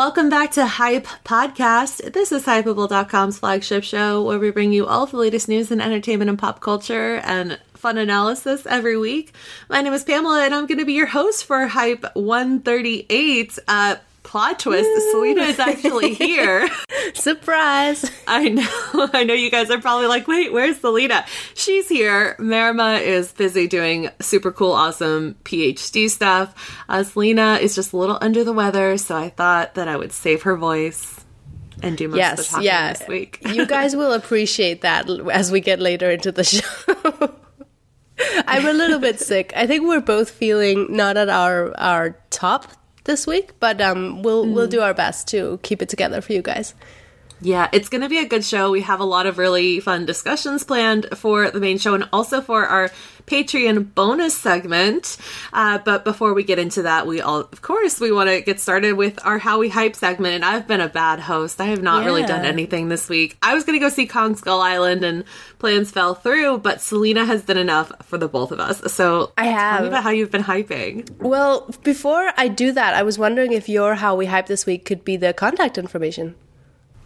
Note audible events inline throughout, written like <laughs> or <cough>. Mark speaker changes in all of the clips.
Speaker 1: Welcome back to Hype Podcast. This is Hypable.com's flagship show where we bring you all the latest news in entertainment and pop culture and fun analysis every week. My name is Pamela and I'm going to be your host for Hype 138. Uh, plot twist Woo! selena is actually <laughs> here.
Speaker 2: Surprise.
Speaker 1: I know. <laughs> I know you guys are probably like wait where's selena? She's here. Marima is busy doing super cool awesome phd stuff. Uh, selena is just a little under the weather so i thought that i would save her voice and do most yes, of the talking yeah. this week.
Speaker 2: You guys will appreciate that as we get later into the <laughs> show. I'm a little bit sick. I think we're both feeling not at our our top this week, but um, we'll mm. we'll do our best to keep it together for you guys.
Speaker 1: Yeah, it's going to be a good show. We have a lot of really fun discussions planned for the main show and also for our Patreon bonus segment. Uh, but before we get into that, we all, of course, we want to get started with our How We Hype segment. And I've been a bad host. I have not yeah. really done anything this week. I was going to go see Kong Skull Island and plans fell through, but Selena has done enough for the both of us. So
Speaker 2: I have.
Speaker 1: Tell me about how you've been hyping.
Speaker 2: Well, before I do that, I was wondering if your How We Hype this week could be the contact information.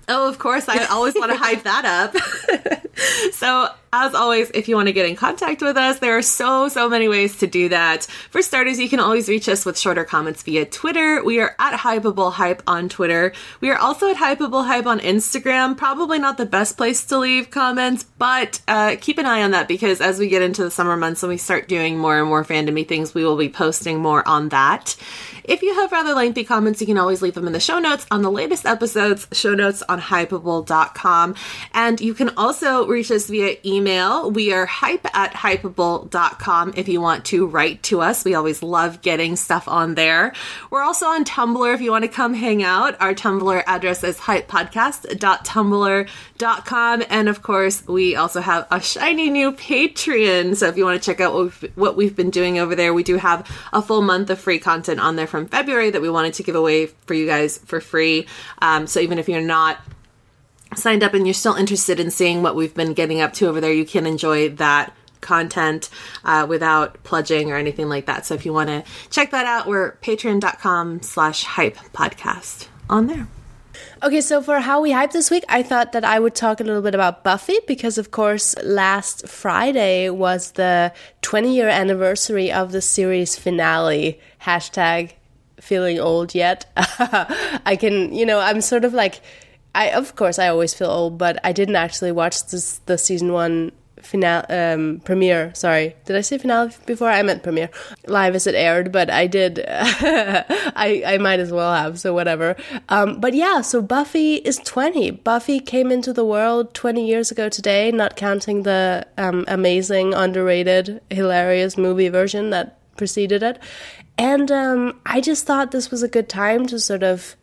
Speaker 1: Oh, of course. I always want to hype that up. <laughs> so, as always, if you want to get in contact with us, there are so, so many ways to do that. For starters, you can always reach us with shorter comments via Twitter. We are at Hypable Hype on Twitter. We are also at Hypable Hype on Instagram. Probably not the best place to leave comments, but uh, keep an eye on that because as we get into the summer months and we start doing more and more fandomy things, we will be posting more on that. If you have rather lengthy comments, you can always leave them in the show notes on the latest episodes, show notes on hypable.com. And you can also reach us via email. We are hype at hypable.com if you want to write to us. We always love getting stuff on there. We're also on Tumblr if you want to come hang out. Our Tumblr address is hypepodcast.tumblr.com. And of course, we also have a shiny new Patreon. So if you want to check out what we've, what we've been doing over there, we do have a full month of free content on there from February that we wanted to give away for you guys for free. Um, so even if you're not signed up and you're still interested in seeing what we've been getting up to over there, you can enjoy that content uh, without pledging or anything like that. So if you want to check that out, we're patreon.com slash hype podcast on there.
Speaker 2: Okay, so for how we hype this week, I thought that I would talk a little bit about Buffy because, of course, last Friday was the 20 year anniversary of the series finale. Hashtag feeling old yet. <laughs> I can, you know, I'm sort of like, I of course I always feel old, but I didn't actually watch this the season one finale um, premiere. Sorry, did I say finale before? I meant premiere live as it aired, but I did. <laughs> I I might as well have. So whatever. Um, but yeah, so Buffy is twenty. Buffy came into the world twenty years ago today, not counting the um, amazing, underrated, hilarious movie version that preceded it. And um, I just thought this was a good time to sort of,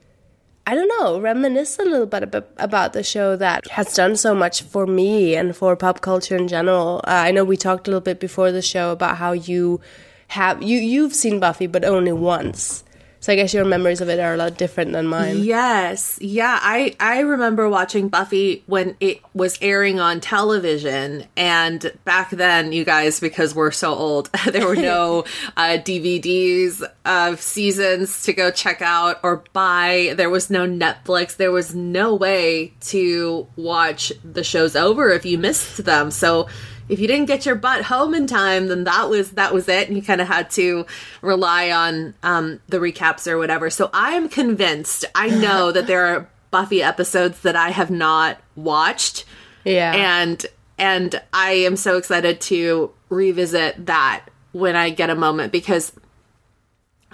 Speaker 2: I don't know, reminisce a little bit about the show that has done so much for me and for pop culture in general. Uh, I know we talked a little bit before the show about how you have you you've seen Buffy, but only once. So I guess your memories of it are a lot different than mine.
Speaker 1: Yes. Yeah, I I remember watching Buffy when it was airing on television and back then you guys because we're so old, <laughs> there were no uh, DVDs of seasons to go check out or buy. There was no Netflix. There was no way to watch the shows over if you missed them. So if you didn't get your butt home in time, then that was that was it, and you kind of had to rely on um, the recaps or whatever. So I am convinced. I know that there are Buffy episodes that I have not watched.
Speaker 2: Yeah,
Speaker 1: and and I am so excited to revisit that when I get a moment because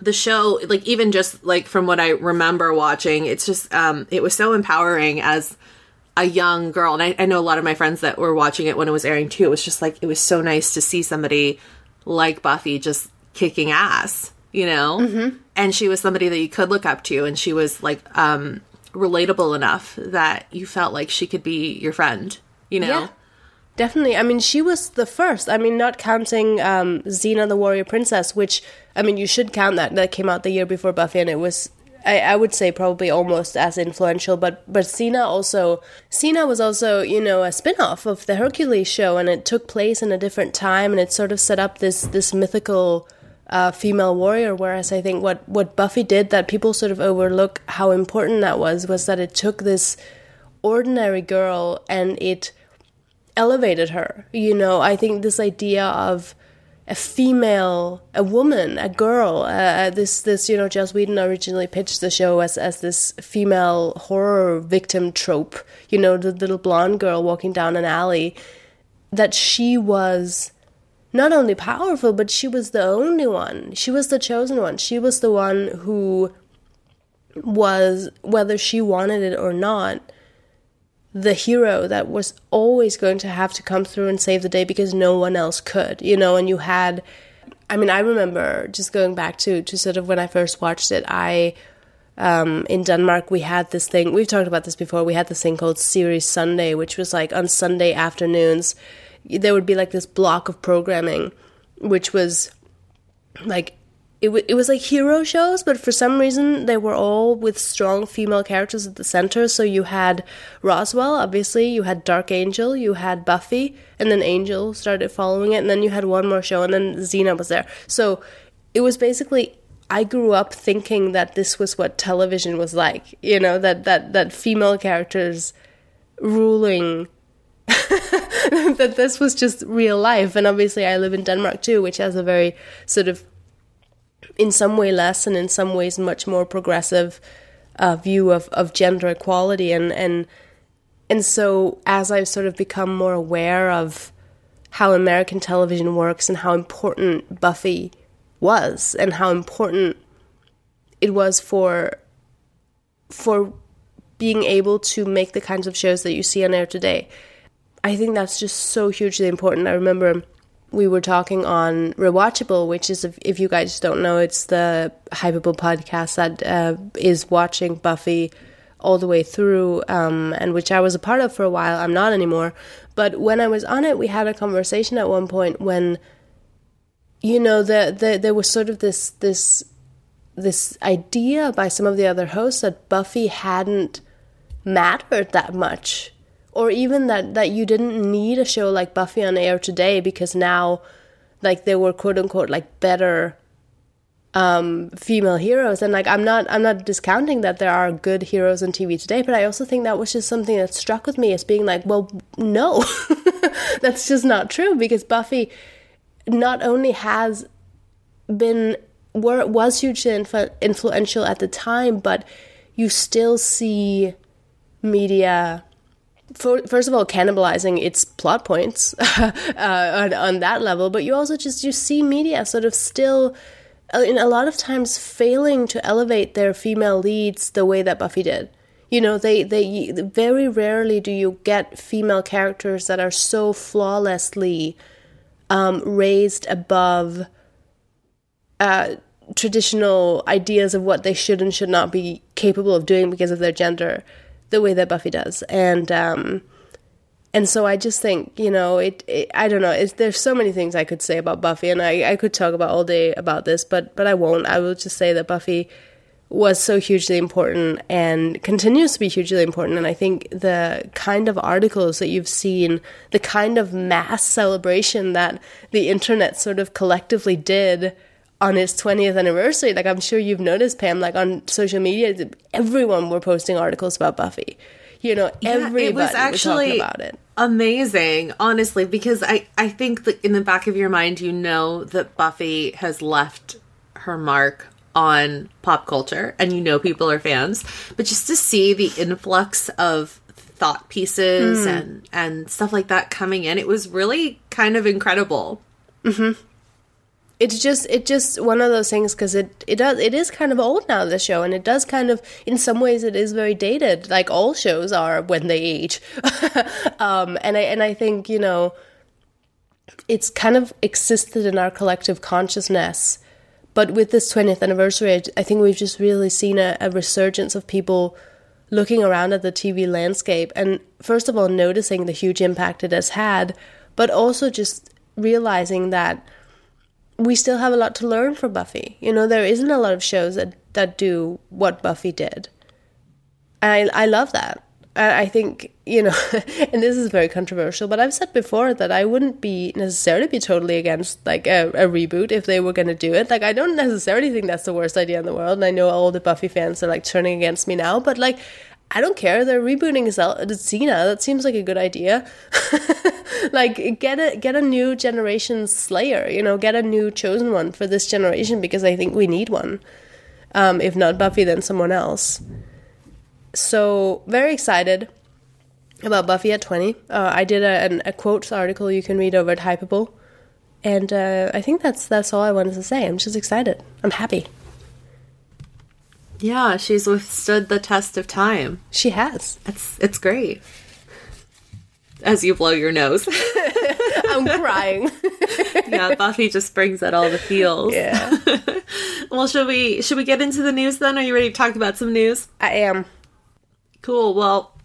Speaker 1: the show like even just like from what I remember watching, it's just um it was so empowering as a young girl, and I, I, know a lot of my friends that were watching it when it was airing too. It was just like it was so nice to see somebody like Buffy just kicking ass, you know. Mm-hmm. And she was somebody that you could look up to, and she was like um, relatable enough that you felt like she could be your friend, you know. Yeah.
Speaker 2: Definitely. I mean, she was the first. I mean, not counting um, Xena the Warrior Princess, which, I mean, you should count that. That came out the year before Buffy, and it was I, I would say probably almost as influential, but but Xena also Xena was also you know a spin-off of the Hercules show, and it took place in a different time, and it sort of set up this this mythical uh, female warrior. Whereas I think what what Buffy did that people sort of overlook how important that was was that it took this ordinary girl and it elevated her. You know, I think this idea of a female, a woman, a girl. Uh, uh, this this you know, Joss Whedon originally pitched the show as as this female horror victim trope. You know, the little blonde girl walking down an alley. That she was not only powerful, but she was the only one. She was the chosen one. She was the one who was, whether she wanted it or not, the hero that was always going to have to come through and save the day because no one else could, you know, and you had I mean, I remember just going back to to sort of when I first watched it, I um, in Denmark we had this thing we've talked about this before, we had this thing called Series Sunday, which was like on Sunday afternoons there would be like this block of programming which was like it, w- it was like hero shows, but for some reason they were all with strong female characters at the center. So you had Roswell, obviously, you had Dark Angel, you had Buffy, and then Angel started following it, and then you had one more show, and then Xena was there. So it was basically I grew up thinking that this was what television was like, you know, that that that female characters ruling <laughs> that this was just real life. And obviously I live in Denmark too, which has a very sort of in some way less and in some ways much more progressive uh, view of, of gender equality and and and so as I've sort of become more aware of how American television works and how important Buffy was and how important it was for for being able to make the kinds of shows that you see on air today. I think that's just so hugely important. I remember we were talking on Rewatchable, which is, if, if you guys don't know, it's the Hypable podcast that uh, is watching Buffy all the way through, um, and which I was a part of for a while. I'm not anymore. But when I was on it, we had a conversation at one point when, you know, the, the there was sort of this this this idea by some of the other hosts that Buffy hadn't mattered that much or even that that you didn't need a show like Buffy on air today because now like there were quote unquote like better um, female heroes. And like I'm not I'm not discounting that there are good heroes on TV today but I also think that was just something that struck with me as being like well no <laughs> that's just not true because Buffy not only has been were was hugely influ- influential at the time but you still see media first of all cannibalizing its plot points <laughs> uh, on, on, that level but you also just you see media sort of still uh, in a lot of times failing to elevate their female leads the way that buffy did. You know they they very rarely do you get female characters that are so flawlessly um, raised above uh, traditional ideas of what they should and should not be capable of doing because of their gender the way that Buffy does, and um, and so I just think you know it. it I don't know. there's so many things I could say about Buffy, and I I could talk about all day about this, but but I won't. I will just say that Buffy was so hugely important and continues to be hugely important. And I think the kind of articles that you've seen, the kind of mass celebration that the internet sort of collectively did on his 20th anniversary like i'm sure you've noticed pam like on social media everyone were posting articles about buffy. You know everybody yeah, it was actually was about it.
Speaker 1: amazing honestly because i i think that in the back of your mind you know that buffy has left her mark on pop culture and you know people are fans. But just to see the influx of thought pieces mm. and and stuff like that coming in it was really kind of incredible.
Speaker 2: Hmm it's just it just one of those things because it it does it is kind of old now the show and it does kind of in some ways it is very dated. Like all shows are when they age. <laughs> Um, and I and I think you know it's kind of existed in our collective consciousness. But with this 20th anniversary I think we've just really seen a, a resurgence of people looking around at the TV landscape and first of all noticing the huge impact it has had but also just realizing that we still have a lot to learn from Buffy. You know, there isn't a lot of shows that, that do what Buffy did. I I love that. I I think you know, <laughs> and this is very controversial, but I've said before that I wouldn't be necessarily be totally against like a, a reboot if they were going to do it. Like I don't necessarily think that's the worst idea in the world, and I know all the Buffy fans are like turning against me now, but like I don't care. They're rebooting Xena. That seems like a good idea. <laughs> like get a get a new generation Slayer. You know, get a new chosen one for this generation because I think we need one. Um, if not Buffy, then someone else. So very excited about Buffy at twenty. Uh, I did a, an, a quotes article you can read over at Hypable, and uh, I think that's that's all I wanted to say. I'm just excited. I'm happy.
Speaker 1: Yeah, she's withstood the test of time.
Speaker 2: She has.
Speaker 1: It's it's great. As you blow your nose. <laughs>
Speaker 2: I'm crying. <laughs>
Speaker 1: yeah, Buffy just brings out all the feels.
Speaker 2: Yeah. <laughs>
Speaker 1: well, should we should we get into the news then? Are you ready to talk about some news?
Speaker 2: I am.
Speaker 1: Cool. Well,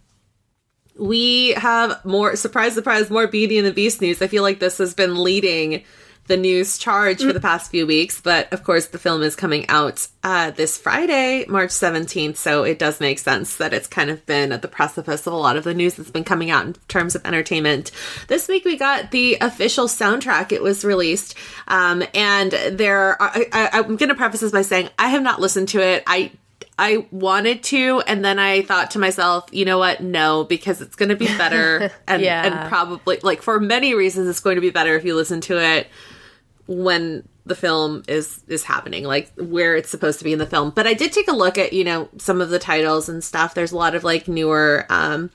Speaker 1: we have more surprise surprise more Beauty and the Beast news. I feel like this has been leading the news charge for the past few weeks, but of course the film is coming out uh, this Friday, March 17th, so it does make sense that it's kind of been at the precipice of a lot of the news that's been coming out in terms of entertainment. This week we got the official soundtrack. It was released, um, and there are, I, I, I'm going to preface this by saying I have not listened to it. I I wanted to, and then I thought to myself, you know what? No, because it's going to be better, <laughs> and
Speaker 2: Yeah.
Speaker 1: and probably like for many reasons, it's going to be better if you listen to it when the film is is happening like where it's supposed to be in the film. But i did take a look at you know some of the titles and stuff. There's a lot of like newer um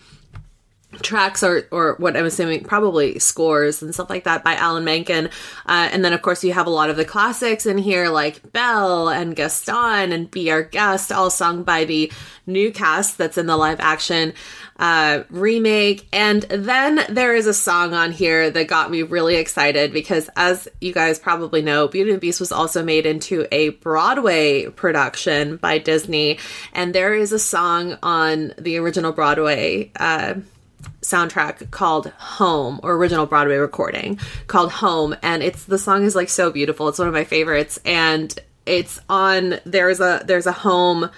Speaker 1: tracks or or what i'm assuming probably scores and stuff like that by alan menken uh, and then of course you have a lot of the classics in here like belle and gaston and be our guest all sung by the new cast that's in the live action uh, remake. And then there is a song on here that got me really excited because, as you guys probably know, Beauty and the Beast was also made into a Broadway production by Disney. And there is a song on the original Broadway. Uh, soundtrack called Home or original Broadway recording called Home and it's the song is like so beautiful. It's one of my favorites and it's on there's a there's a home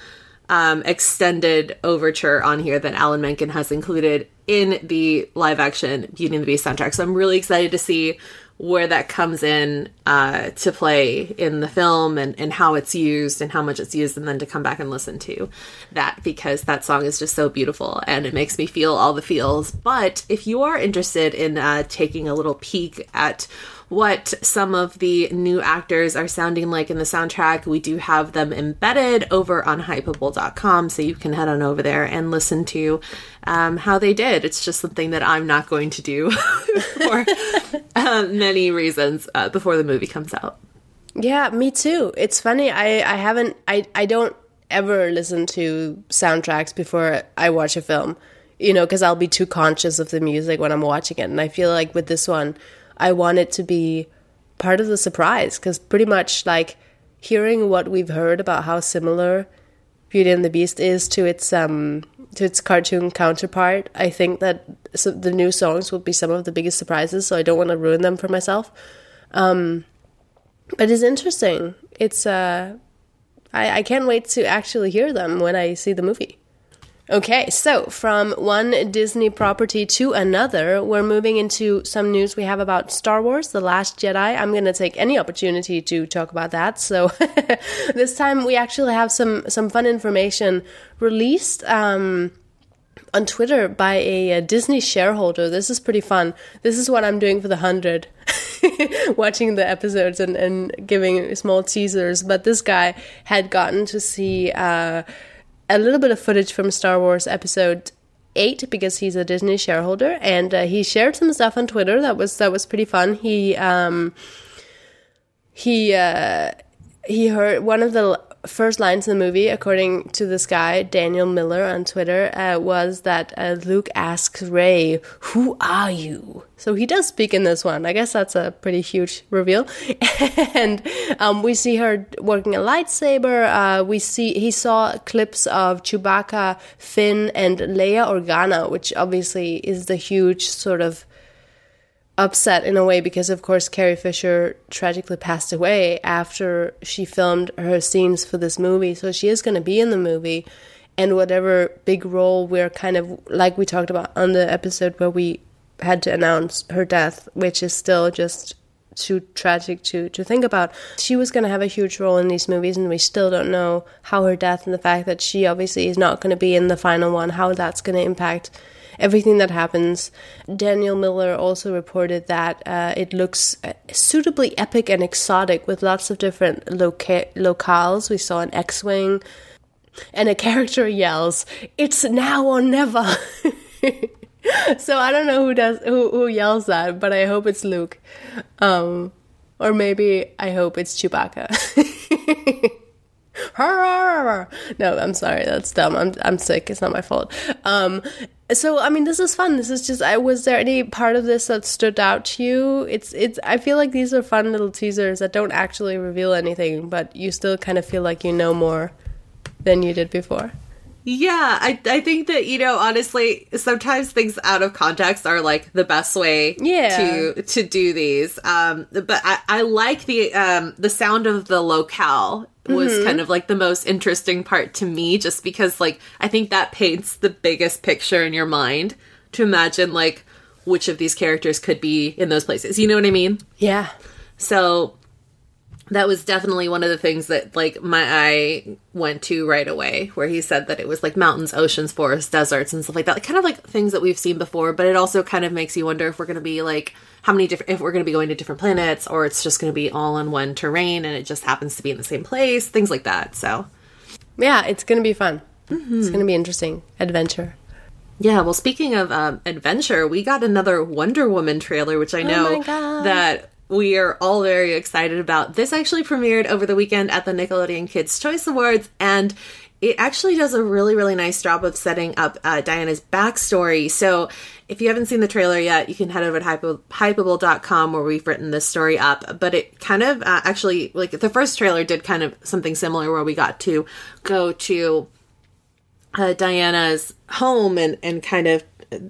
Speaker 1: um, extended overture on here that Alan Menken has included in the live action Beauty and the Beast soundtrack. So I'm really excited to see where that comes in uh, to play in the film and, and how it's used and how much it's used, and then to come back and listen to that because that song is just so beautiful and it makes me feel all the feels. But if you are interested in uh, taking a little peek at what some of the new actors are sounding like in the soundtrack. We do have them embedded over on hypable.com, so you can head on over there and listen to um, how they did. It's just something that I'm not going to do <laughs> for uh, many reasons uh, before the movie comes out.
Speaker 2: Yeah, me too. It's funny. I I haven't. I I don't ever listen to soundtracks before I watch a film. You know, because I'll be too conscious of the music when I'm watching it, and I feel like with this one, I want it to be part of the surprise. Because pretty much like hearing what we've heard about how similar Beauty and the Beast is to its um to its cartoon counterpart, I think that the new songs will be some of the biggest surprises. So I don't want to ruin them for myself. Um, but it's interesting. It's uh, I, I can't wait to actually hear them when I see the movie. Okay, so from one Disney property to another, we're moving into some news we have about Star Wars The Last Jedi. I'm going to take any opportunity to talk about that. So <laughs> this time we actually have some some fun information released um, on Twitter by a, a Disney shareholder. This is pretty fun. This is what I'm doing for the 100. <laughs> watching the episodes and, and giving small teasers. But this guy had gotten to see uh, a little bit of footage from Star Wars Episode Eight because he's a Disney shareholder, and uh, he shared some stuff on Twitter that was that was pretty fun. He um, he uh, he heard one of the first lines in the movie, according to this guy Daniel Miller on Twitter, uh, was that uh, Luke asks Rey, "Who are you?" So he does speak in this one. I guess that's a pretty huge reveal. <laughs> and um, we see her working a lightsaber. Uh, we see he saw clips of Chewbacca, Finn, and Leia Organa, which obviously is the huge sort of upset in a way because of course Carrie Fisher tragically passed away after she filmed her scenes for this movie so she is going to be in the movie and whatever big role we're kind of like we talked about on the episode where we had to announce her death, which is still just too tragic to to think about. She was going to have a huge role in these movies, and we still don't know how her death and the fact that she obviously is not going to be in the final one, how that's going to impact everything that happens. Daniel Miller also reported that uh, it looks uh, suitably epic and exotic with lots of different loca- locales. We saw an X Wing, and a character yells, It's now or never! <laughs> so I don't know who does who, who yells that, but I hope it's Luke. Um, or maybe I hope it's Chewbacca. <laughs> no, I'm sorry, that's dumb. I'm I'm sick. It's not my fault. Um, so I mean, this is fun. This is just. I was there any part of this that stood out to you? It's it's. I feel like these are fun little teasers that don't actually reveal anything, but you still kind of feel like you know more than you did before.
Speaker 1: Yeah, I I think that you know honestly sometimes things out of context are like the best way
Speaker 2: yeah.
Speaker 1: to to do these. Um but I I like the um the sound of the locale was mm-hmm. kind of like the most interesting part to me just because like I think that paints the biggest picture in your mind to imagine like which of these characters could be in those places. You know what I mean?
Speaker 2: Yeah.
Speaker 1: So that was definitely one of the things that like my eye went to right away where he said that it was like mountains oceans forests deserts and stuff like that. Like, kind of like things that we've seen before but it also kind of makes you wonder if we're going to be like how many different if we're going to be going to different planets or it's just going to be all in one terrain and it just happens to be in the same place things like that so.
Speaker 2: Yeah it's going to be fun. Mm-hmm. it's going to be interesting. Adventure.
Speaker 1: Yeah, well, speaking of um, adventure, we got another Wonder Woman trailer, which I oh know oh that we are all very excited about. This actually premiered over the weekend at the Nickelodeon Kids' Choice Awards, and it actually does a really, really nice job of setting up uh, Diana's backstory. So, if you haven't seen the trailer yet, you can head over to hypable.com where we've written this story up. But it kind of uh, actually, like, the first trailer did kind of something similar where we got to go to uh, Diana's home and, and kind of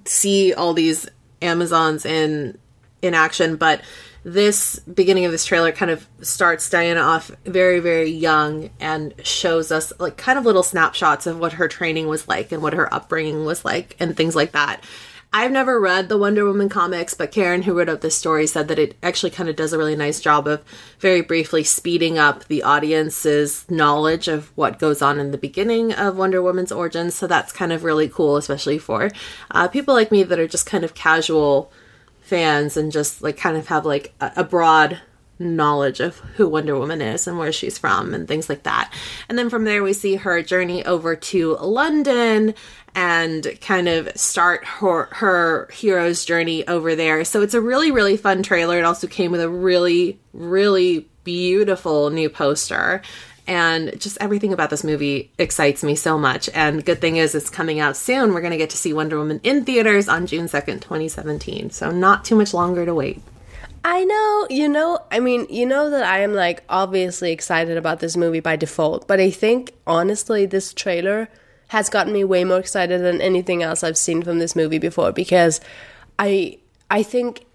Speaker 1: see all these Amazons in in action. But this beginning of this trailer kind of starts Diana off very, very young and shows us like kind of little snapshots of what her training was like and what her upbringing was like and things like that. I've never read the Wonder Woman comics, but Karen, who wrote up this story, said that it actually kind of does a really nice job of very briefly speeding up the audience's knowledge of what goes on in the beginning of Wonder Woman's origins. So that's kind of really cool, especially for uh, people like me that are just kind of casual fans and just like kind of have like a, a broad knowledge of who Wonder Woman is and where she's from and things like that. And then from there, we see her journey over to London and kind of start her her hero's journey over there. So it's a really really fun trailer. It also came with a really really beautiful new poster and just everything about this movie excites me so much. And good thing is, it's coming out soon. We're going to get to see Wonder Woman in theaters on June 2nd, 2017. So, not too much longer to wait.
Speaker 2: I know, you know, I mean, you know that I am like obviously excited about this movie by default, but I think honestly, this trailer has gotten me way more excited than anything else I've seen from this movie before because I I think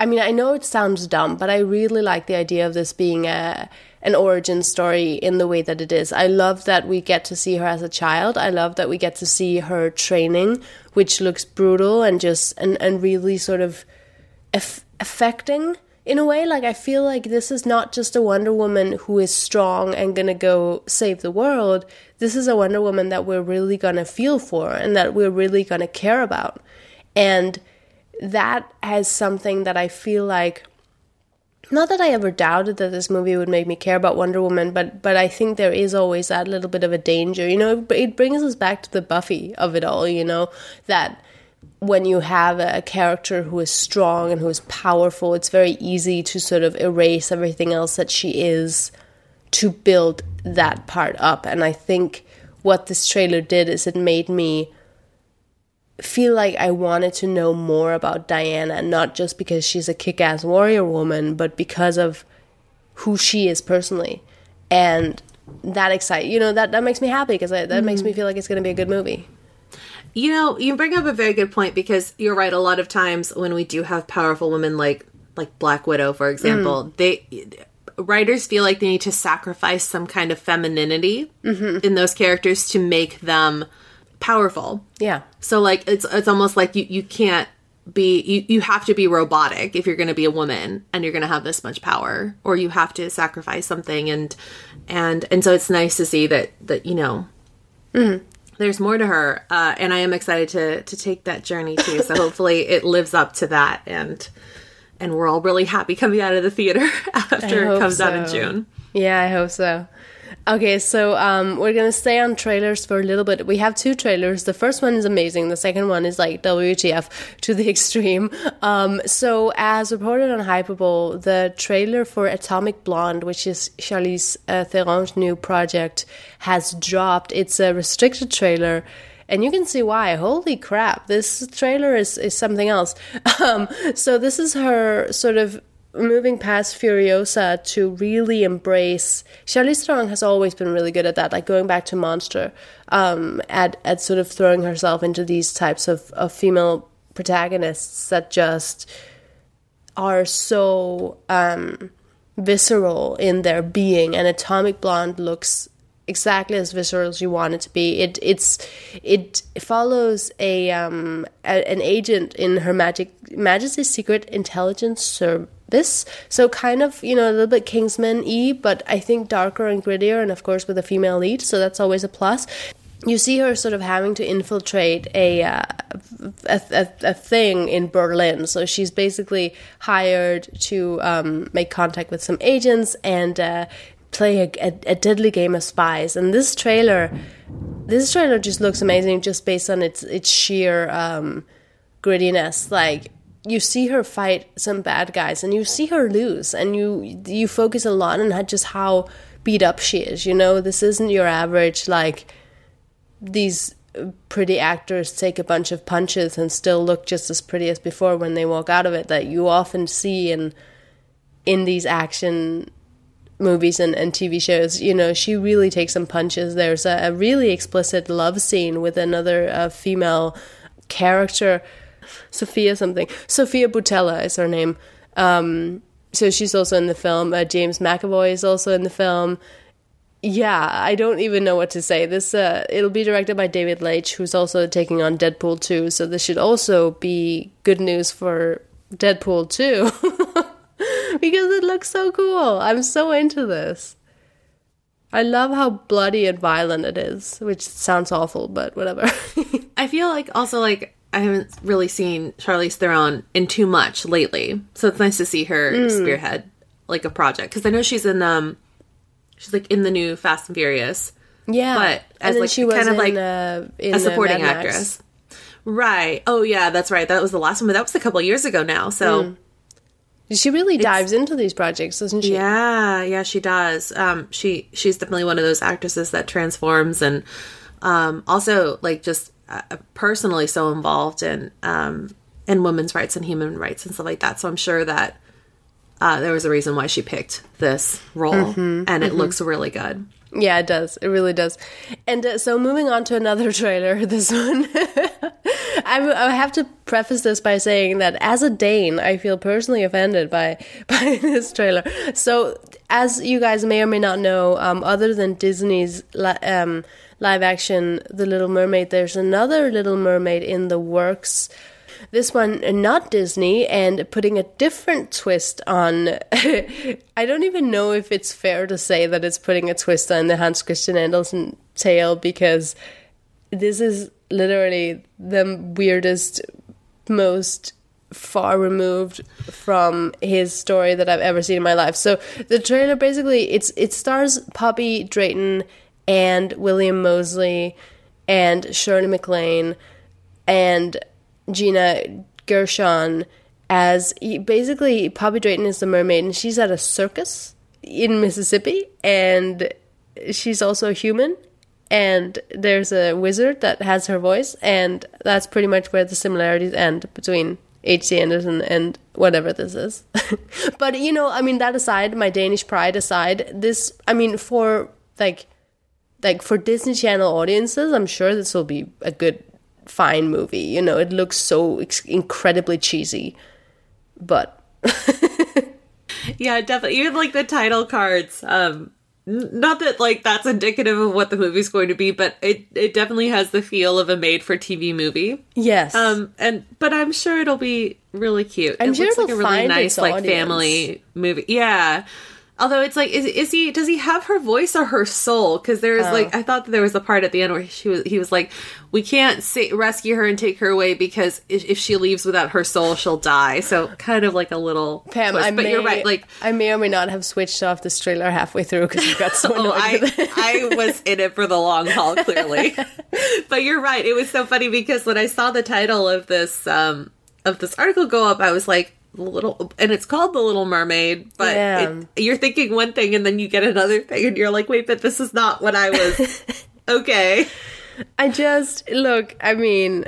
Speaker 2: I mean, I know it sounds dumb, but I really like the idea of this being a an origin story in the way that it is. I love that we get to see her as a child. I love that we get to see her training, which looks brutal and just and and really sort of affecting in a way. Like I feel like this is not just a Wonder Woman who is strong and gonna go save the world. This is a Wonder Woman that we're really gonna feel for and that we're really gonna care about. And that has something that I feel like not that I ever doubted that this movie would make me care about Wonder Woman, but but I think there is always that little bit of a danger. You know, it, it brings us back to the Buffy of it all. You know that when you have a character who is strong and who is powerful, it's very easy to sort of erase everything else that she is to build that part up. And I think what this trailer did is it made me feel like I wanted to know more about Diana, not just because she's a kick ass warrior woman, but because of who she is personally. And that excite you know that that makes me happy because that mm-hmm. makes me feel like it's going to be a good movie
Speaker 1: you know you bring up a very good point because you're right a lot of times when we do have powerful women like like black widow for example mm. they writers feel like they need to sacrifice some kind of femininity mm-hmm. in those characters to make them powerful.
Speaker 2: Yeah.
Speaker 1: So like it's it's almost like you you can't be you, you have to be robotic if you're going to be a woman and you're going to have this much power or you have to sacrifice something and and and so it's nice to see that that you know there's more to her uh, and i am excited to to take that journey too so hopefully it lives up to that and and we're all really happy coming out of the theater <laughs> after it comes out in june
Speaker 2: Yeah, I hope so. Okay, so um, we're gonna stay on trailers for a little bit. We have two trailers. The first one is amazing. The second one is like WTF to the <laughs> extreme. Um, so, as reported on Hypable, the trailer for Atomic Blonde, which is Charlize uh, Theron's new project, has dropped. It's a restricted trailer. And you can see why. Holy crap! This trailer is, is something else. <laughs> Um, so this is her sort of moving past Furiosa to really embrace. Charlize Theron has always been really good at that, like going back to Monster, um, at at sort of throwing herself into these types of, of female protagonists that just are so um, visceral in their being. And Atomic Blonde looks exactly as visceral as you want it to be. It it's it follows a um a, an agent in Her Magic Majesty's Secret Intelligence Service. So kind of you know a little bit Kingsman e, but I think darker and grittier, and of course with a female lead. So that's always a plus. You see her sort of having to infiltrate a, uh, a, a a thing in Berlin. So she's basically hired to um, make contact with some agents and uh, play a, a, a deadly game of spies. And this trailer, this trailer just looks amazing, just based on its its sheer um, grittiness. Like you see her fight some bad guys, and you see her lose, and you you focus a lot on just how beat up she is. You know, this isn't your average like these pretty actors take a bunch of punches and still look just as pretty as before when they walk out of it that you often see in in these action movies and, and TV shows. You know, she really takes some punches. There's a, a really explicit love scene with another uh, female character, Sophia something. Sofia Boutella is her name. Um, so she's also in the film. Uh, James McAvoy is also in the film. Yeah, I don't even know what to say. This uh, it'll be directed by David Leitch, who's also taking on Deadpool 2. So this should also be good news for Deadpool 2. <laughs> because it looks so cool. I'm so into this. I love how bloody and violent it is, which sounds awful, but whatever. <laughs>
Speaker 1: I feel like also like I haven't really seen Charlize Theron in too much lately, so it's nice to see her spearhead like a project because I know she's in um she's like in the new Fast and Furious
Speaker 2: yeah,
Speaker 1: But as, like,
Speaker 2: she was
Speaker 1: kind of
Speaker 2: in,
Speaker 1: like
Speaker 2: uh, in
Speaker 1: a
Speaker 2: uh,
Speaker 1: supporting actress. Right. Oh yeah, that's right. That was the last one, but that was a couple of years ago now. So
Speaker 2: She really dives into these projects, doesn't she?
Speaker 1: yeah, yeah, she does. Um, she she's definitely one of those actresses that transforms and um, also like just uh, personally so involved in um, in women's rights and human rights and stuff like that. So I'm sure that uh, there was a reason why she picked this role,
Speaker 2: Mm-hmm,
Speaker 1: and it looks really good.
Speaker 2: Yeah, it does. It really does. And uh, so, moving on to another <laughs> trailer, this one. <laughs> I, I have to preface this by saying that as a Dane, I feel personally offended by <laughs> by this trailer. So, as you guys may or may not know, um, other than Disney's um, live action The Little Mermaid, there's another Little Mermaid in the works. This one, uh, not Disney, and putting a different twist on. <laughs> I don't even know if it's fair to say that it's putting a twist on the Hans Christian Andersen tale because this is literally the weirdest, most far removed from his story that I've ever seen in my life. So the trailer basically it's it stars Poppy Drayton and William Mosley and Shirley MacLaine and Gina Gershon as basically Poppy Drayton is the mermaid and she's at a circus in Mississippi and she's also a human and there's a wizard that has her voice and that's pretty much where the similarities end between H.C. Andersen and whatever this is. <laughs> but you know, I mean that aside, my Danish pride aside, this I mean for like like for Disney Channel audiences, I'm sure this will be a good fine movie. You know, it looks so incredibly cheesy. But <laughs>
Speaker 1: Yeah, definitely. Even like the title cards, um, not that like that's indicative of what the movie's going to be, but it it definitely has the feel of a made for TV movie.
Speaker 2: Yes.
Speaker 1: Um and but I'm sure it'll be really cute.
Speaker 2: I'm
Speaker 1: it
Speaker 2: sure
Speaker 1: looks like a really nice like
Speaker 2: audience.
Speaker 1: family movie. Yeah. Although it's like, is, is he? Does he have her voice or her soul? Because there is
Speaker 2: Oh.
Speaker 1: like, I thought that there was a part at the end where she was, he was like, we can't say, rescue her and take her away because if, if she leaves without her soul, she'll die. So kind of like a little.
Speaker 2: Pam. I
Speaker 1: but
Speaker 2: may,
Speaker 1: you're right. Like,
Speaker 2: I may or may not have switched off this trailer halfway through because you got so <laughs>
Speaker 1: oh,
Speaker 2: annoyed
Speaker 1: I. I was in it for the long haul, clearly. <laughs> but you're right. It was so funny because when I saw the title of this um of this article go up, I was like, little and it's called the little mermaid but
Speaker 2: Yeah.
Speaker 1: it, you're thinking one thing and then you get another thing and you're like wait but this is not what i was <laughs> okay
Speaker 2: I just look. I mean,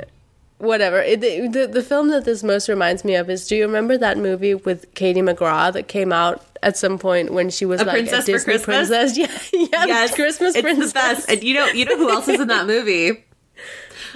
Speaker 2: whatever. It, the, the film that this most reminds me of is. Do you remember that movie with Katie McGrath that came out at some point when she was
Speaker 1: A
Speaker 2: like
Speaker 1: Princess
Speaker 2: a
Speaker 1: for
Speaker 2: Disney
Speaker 1: Christmas?
Speaker 2: princess? <laughs> Yeah, yeah.
Speaker 1: yes
Speaker 2: Christmas
Speaker 1: it's
Speaker 2: princess.
Speaker 1: the best and you know you know who else is in that <laughs> movie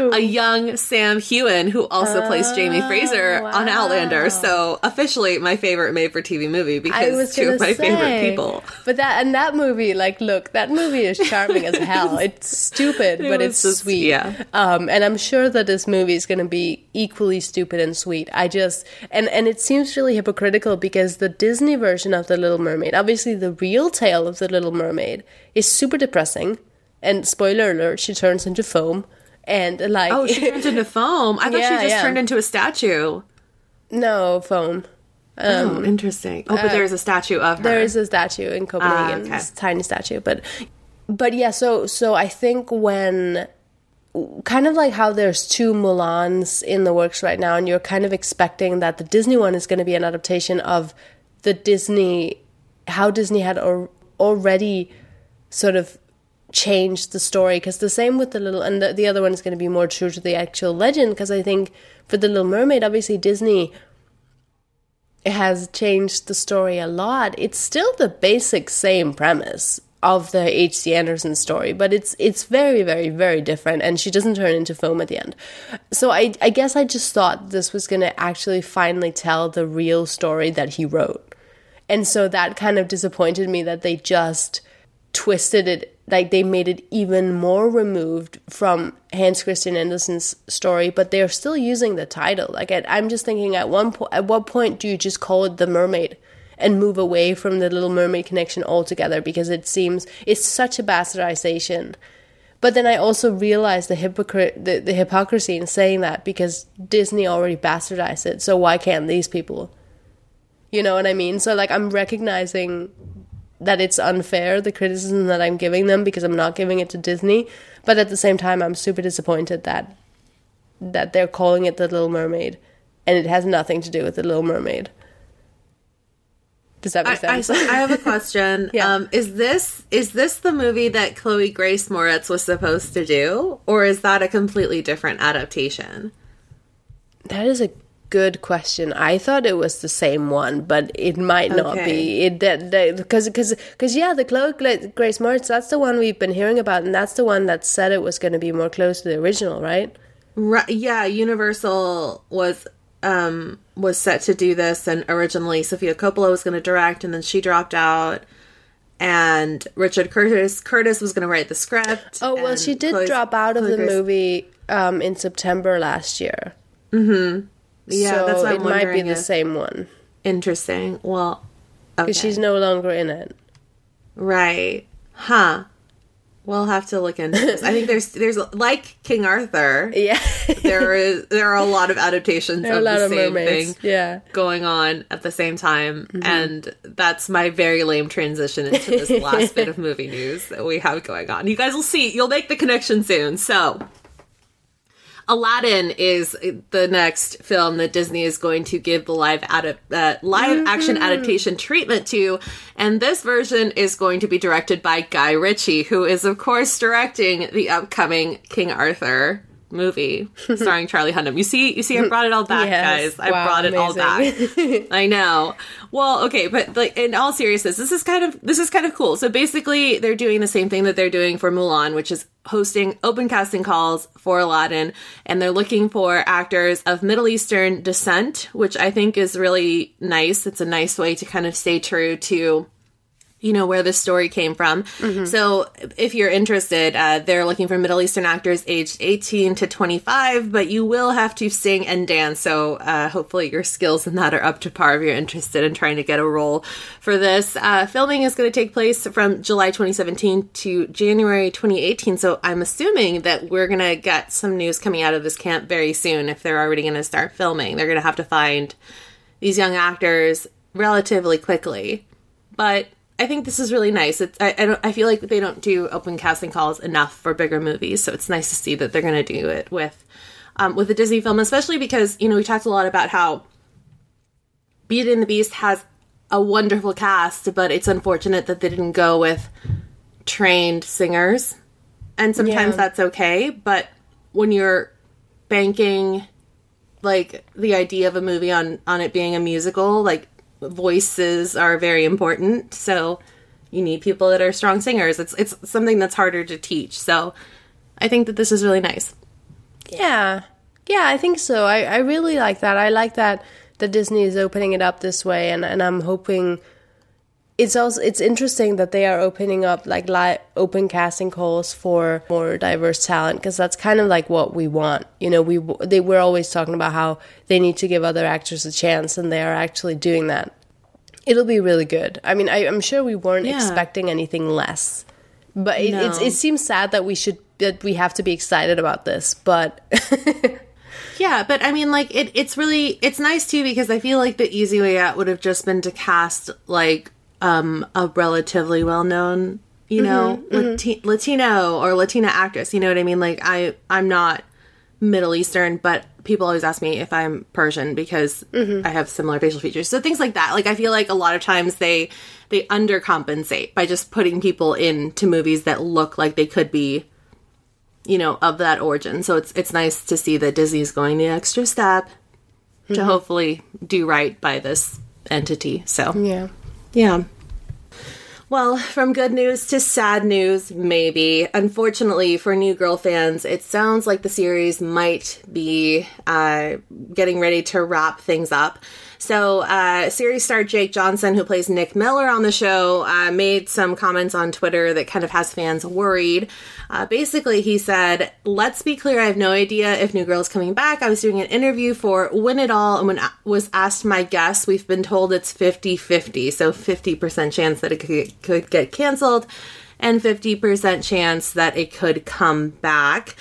Speaker 1: a young Sam Heughan who also plays Jamie Fraser on
Speaker 2: Oh.
Speaker 1: Outlander. So officially my favorite made for TV movie because
Speaker 2: was
Speaker 1: two of my
Speaker 2: say,
Speaker 1: favorite people.
Speaker 2: But that and that movie, like, look, that movie is charming as <laughs> hell. It's stupid,
Speaker 1: It
Speaker 2: but it's
Speaker 1: just-
Speaker 2: sweet.
Speaker 1: yeah.
Speaker 2: Um, and I'm sure that this movie is going to be equally stupid and sweet. I just and and it seems really hypocritical because the Disney version of the Little Mermaid, obviously the real tale of the Little Mermaid, is super depressing. And spoiler alert, she turns into foam. And like,
Speaker 1: Oh, she turned into <laughs> foam. I thought
Speaker 2: Yeah,
Speaker 1: she just
Speaker 2: yeah.
Speaker 1: turned into a statue.
Speaker 2: no foam.
Speaker 1: oh, interesting. Oh, but there's a statue of her.
Speaker 2: Um, uh, There is a statue in Copenhagen,
Speaker 1: Ah, okay.
Speaker 2: it's a tiny statue, but but yeah. So so I think when kind of like how there's two Mulans in the works right now, and you're kind of expecting that the Disney one is going to be an adaptation of the Disney how Disney had al- already sort of changed the story because the same with the little and the, the other one is going to be more true to the actual legend because i think for the little mermaid obviously disney has changed the story a lot. It's still the basic same premise of the hc andersen story but it's it's very very very different and she doesn't turn into foam at the end. So i i guess i just thought this was going to actually finally tell the real story that he wrote. And so that kind of disappointed me that they just twisted it like they made it even more removed from Hans Christian Andersen's story, but they're still using the title. Like at, I'm just thinking, at one point, at what point do you just call it the Mermaid and move away from the Little Mermaid connection altogether? Because it seems it's such a bastardization. But then I also realized the hypocrite, the, the hypocrisy in saying that because Disney already bastardized it. So why can't these people? You know what I mean? So like I'm recognizing that it's unfair the criticism that I'm giving them because I'm not giving it to Disney, but at the same time I'm super disappointed that that they're calling it the Little Mermaid and it has nothing to do with the Little Mermaid. Does that make
Speaker 1: I, I,
Speaker 2: sense?
Speaker 1: I have a question. <laughs>
Speaker 2: Yeah.
Speaker 1: Um, is this is this the movie that Chloe Grace Moretz was supposed to do, or is that a completely different adaptation?
Speaker 2: that is a good question. I thought it was the same one, but it might not
Speaker 1: Okay.
Speaker 2: be. It that because because because yeah, the Chloe Grace Moretz. That's the one we've been hearing about, and that's the one that said it was going to be more close to the original, right?
Speaker 1: Right, yeah, Universal was um was set to do this and originally Sofia Coppola was going to direct and then she dropped out and Richard Curtis Curtis was going to write the script.
Speaker 2: Oh well, she did
Speaker 1: Chloe's-
Speaker 2: drop out of
Speaker 1: Chloe
Speaker 2: the
Speaker 1: Grace-
Speaker 2: movie um, in September last year.
Speaker 1: Yeah,
Speaker 2: so
Speaker 1: that's what I'm
Speaker 2: it might be the
Speaker 1: if-
Speaker 2: same one
Speaker 1: Interesting. Well, okay.
Speaker 2: because she's no longer in it.
Speaker 1: right. Huh. We'll have to look into this. I think there's there's like King Arthur. <laughs>
Speaker 2: Yeah,
Speaker 1: There is there are a lot of adaptations <laughs> of
Speaker 2: lot
Speaker 1: the
Speaker 2: of
Speaker 1: same
Speaker 2: mermaids.
Speaker 1: thing.
Speaker 2: Yeah,
Speaker 1: going on at the same time
Speaker 2: Mm-hmm.
Speaker 1: and that's my very lame transition into this last <laughs> bit of movie news that we have going on you guys will see you'll make the connection soon so Aladdin is the next film that Disney is going to give the live adap- uh, live action
Speaker 2: Mm-hmm.
Speaker 1: adaptation treatment to, and this version is going to be directed by Guy Ritchie, who is of course directing the upcoming King Arthur movie starring Charlie Hunnam. You see, you see, I brought it all back,
Speaker 2: Yes.
Speaker 1: guys. I
Speaker 2: Wow,
Speaker 1: brought it all back. <laughs> I know. Well, okay, but like in all seriousness, this is kind of this is kind of cool. So basically, they're doing the same thing that they're doing for Mulan, which is hosting open casting calls for Aladdin, and they're looking for actors of Middle Eastern descent, which I think is really nice. It's a nice way to kind of stay true to you know where this story came from. So if you're interested, uh, they're looking for Middle Eastern actors aged 18 to 25, but you will have to sing and dance. So uh, hopefully your skills in that are up to par if you're interested in trying to get a role for this. Uh, filming is going to take place from July 2017 to January 2018. So I'm assuming that we're going to get some news coming out of this camp very soon if they're already going to start filming. They're going to have to find these young actors relatively quickly. But I think this is really nice. It's, I, I don't. I feel like they don't do open casting calls enough for bigger movies, so it's nice to see that they're going to do it with um, with a Disney film, especially because you know we talked a lot about how Beauty and the Beast has a wonderful cast, but it's unfortunate that they didn't go with trained singers, and sometimes
Speaker 2: Yeah.
Speaker 1: that's okay. But when you're banking like the idea of a movie on on it being a musical like voices are very important so you need people that are strong singers it's it's something that's harder to teach so i think that this is really nice
Speaker 2: Yeah. Yeah, I think so. I, I really like that. I like that that Disney is opening it up this way and, and I'm hoping it's also it's interesting that they are opening up like li- open casting calls for more diverse talent because that's kind of like what we want. You know, we they were always talking about how they need to give other actors a chance and they are actually doing that. It'll be really good. I mean, I, I'm sure we weren't
Speaker 1: Yeah.
Speaker 2: expecting anything less, but it, it's,
Speaker 1: No.
Speaker 2: it seems sad that we should that we have to be excited about this. But <laughs>
Speaker 1: yeah but i mean like it it's really it's nice too because i feel like the easy way out would have just been to cast like um a relatively well-known you know mm-hmm, mm-hmm. Lati- latino or latina actress you know what i mean? Like i i'm not middle eastern but people always ask me if i'm persian because mm-hmm. i have similar facial features. So things like that. Like i feel like a lot of times they they undercompensate by just putting people into movies that look like they could be you know of that origin. So it's it's nice to see that disney's going the extra step to hopefully do right by this entity. So
Speaker 2: yeah.
Speaker 1: Yeah. Well, from good news to sad news, maybe. Unfortunately, for New Girl fans, it sounds like the series might be uh, getting ready to wrap things up. So, uh, series star Jake Johnson, who plays Nick Miller on the show, uh, made some comments on Twitter that kind of has fans worried. Uh, basically, he said, Let's be clear, I have no idea if New Girl is coming back. I was doing an interview for Win It All, and when I was asked my guess, we've been told it's 50 50. So, 50% chance that it could, could get canceled, and 50% chance that it could come back.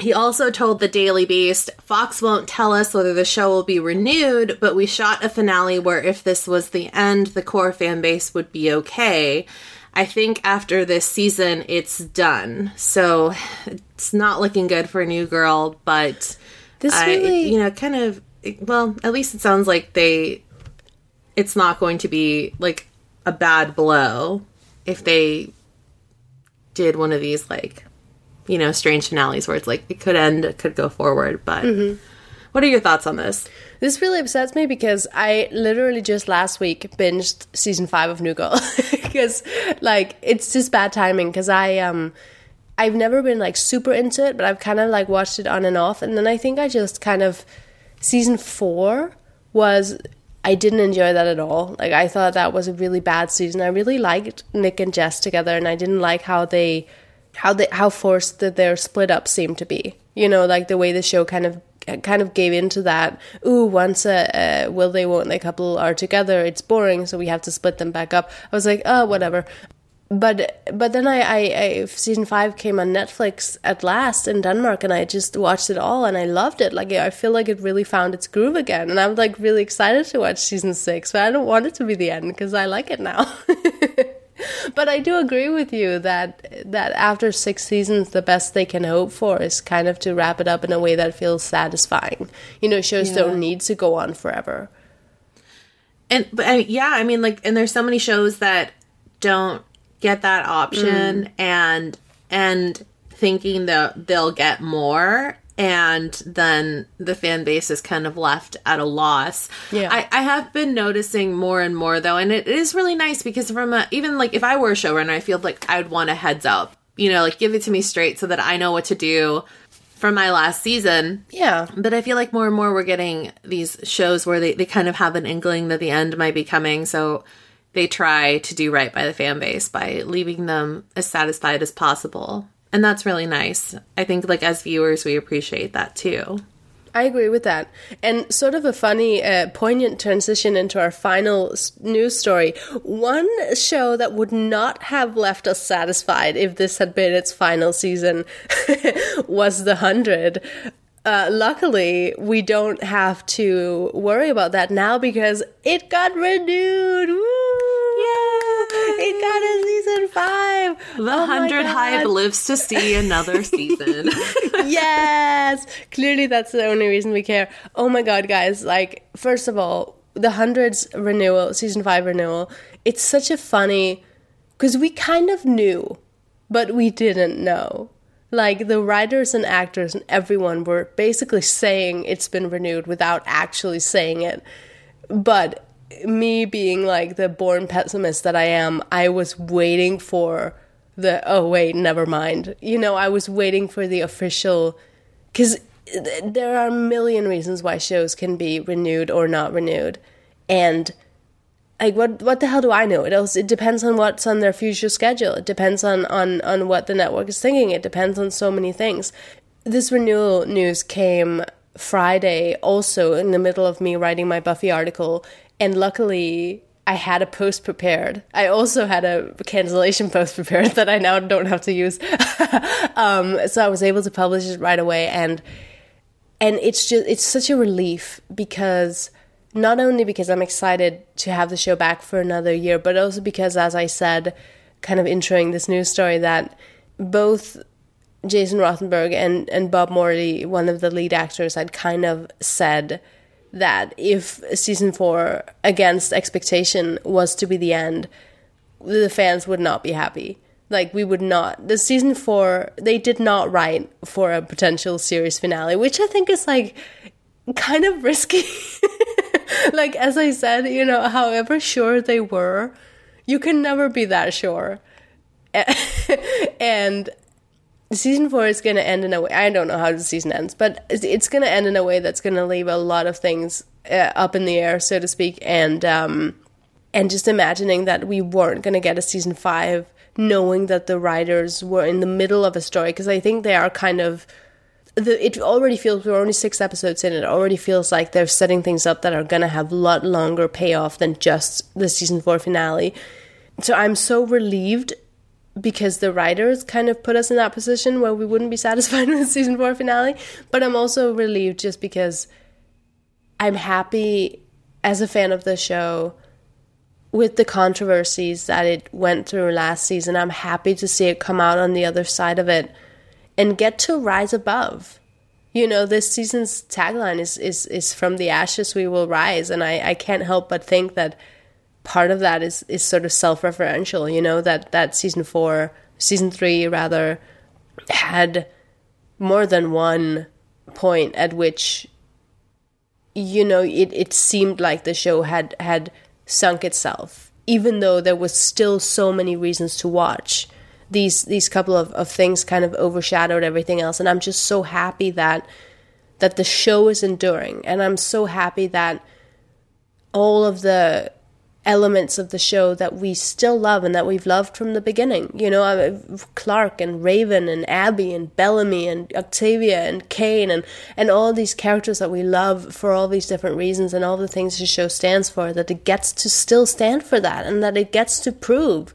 Speaker 1: He also told the Daily Beast, Fox won't tell us whether the show will be renewed, but we shot a finale where if this was the end, the core fan base would be okay. I think after this season, it's done. So it's not looking good for a New Girl, but
Speaker 2: This
Speaker 1: I,
Speaker 2: really-
Speaker 1: you know, kind of, well, at least it sounds like they, it's not going to be like a bad blow if they did one of these like you know strange finales where it's like it could end it could go forward but what are your thoughts on this?
Speaker 2: This really upsets me because I literally just last week binged season five of New Girl. <laughs> Because like it's just bad timing because I um I've never been like super into it but I've kind of like watched it on and off. And then I think I just kind of season four was I didn't enjoy that at all. Like I thought that was a really bad season. I really liked Nick and Jess together and I didn't like how they how they how forced that their split up seemed to be. You know, like the way the show kind of kind of gave into that. Ooh, once a, a will they won't they couple are together, it's boring, so we have to split them back up. I was like, oh, whatever. But but then I, I, I season five came on Netflix at last in Denmark, and I just watched it all, and I loved it. Like I feel like it really found its groove again, and I'm like really excited to watch season six. But I don't want it to be the end because I like it now. <laughs> <laughs> but I do agree with you that that after six seasons, the best they can hope for is kind of to wrap it up in a way that feels satisfying. You know, shows
Speaker 1: Yeah.
Speaker 2: don't need to go on forever.
Speaker 1: and but I, yeah i mean like and there's so many shows that don't get that option mm. and and thinking that they'll get more and then the fan base is kind of left at a loss
Speaker 2: Yeah.
Speaker 1: I, I have been noticing more and more though and it is really nice because from a even like if i were a showrunner i feel like i would want a heads up you know like give it to me straight so that i know what to do from my last season
Speaker 2: Yeah,
Speaker 1: but I feel like more and more we're getting these shows where they, they kind of have an inkling that the end might be coming. So they try to do right by the fan base by leaving them as satisfied as possible. And that's really nice. I think, like, as viewers, we appreciate that too.
Speaker 2: I agree with that. And sort of a funny, uh, poignant transition into our final news story. One show that would not have left us satisfied if this had been its final season <laughs> was The Hundred. Uh, luckily, we don't have to worry about that now because it got renewed. Woo! It got a season five.
Speaker 1: The oh Hundred Hive lives to see another <laughs> season. <laughs>
Speaker 2: yes, clearly that's the only reason we care. Oh my god, guys! Like, first of all, the Hundreds renewal, season five renewal. It's such a funny because we kind of knew, but we didn't know. Like the writers and actors and everyone were basically saying it's been renewed without actually saying it. But me being like the born pessimist that I am, I was waiting for the oh wait, never mind. You know, I was waiting for the official cuz there are a million reasons why shows can be renewed or not renewed. And like what what the hell do I know? It also, it depends on what's on their future schedule. It depends on on on what the network is thinking. It depends on so many things. This renewal news came Friday also in the middle of me writing my Buffy article and luckily I had a post prepared. I also had a cancellation post prepared <laughs> that I now don't have to use. <laughs> um, so I was able to publish it right away and and it's just it's such a relief because not only because I'm excited to have the show back for another year, but also because, as I said, kind of introing this news story, that both Jason Rothenberg and, and Bob Morley, one of the lead actors, had kind of said that if season four, against expectation, was to be the end, the fans would not be happy. Like, we would not. The season four, they did not write for a potential series finale, which I think is like kind of risky. <laughs> like as I said, you know, however sure they were, you can never be that sure. <laughs> and season four is going to end in a way I don't know how the season ends, but it's going to end in a way that's going to leave a lot of things uh, up in the air, so to speak, and um, and just imagining that we weren't going to get a season five, knowing that the writers were in the middle of a story, because I think they are kind of the, it already feels we're only six episodes in. It already feels like they're setting things up that are gonna have a lot longer payoff than just the season four finale. So I'm so relieved because the writers kind of put us in that position where we wouldn't be <laughs> satisfied with the season four finale. But I'm also relieved just because I'm happy as a fan of the show with the controversies that it went through last season. I'm happy to see it come out on the other side of it and get to rise above. You know, this season's tagline is is is from the ashes we will rise, and I I can't help but think that part of that is is sort of self-referential. You know that that season four, season three rather, had more than one point at which you know it it seemed like the show had had sunk itself even though there was still so many reasons to watch these these couple of, of things kind of overshadowed everything else and i'm just so happy that that the show is enduring and i'm so happy that all of the elements of the show that we still love and that we've loved from the beginning. You know, uh, Clarke and Raven and Abby and Bellamy and Octavia and Kane and, and all these characters that we love for all these different reasons and all the things the show stands for, that it gets to still stand for that and that it gets to prove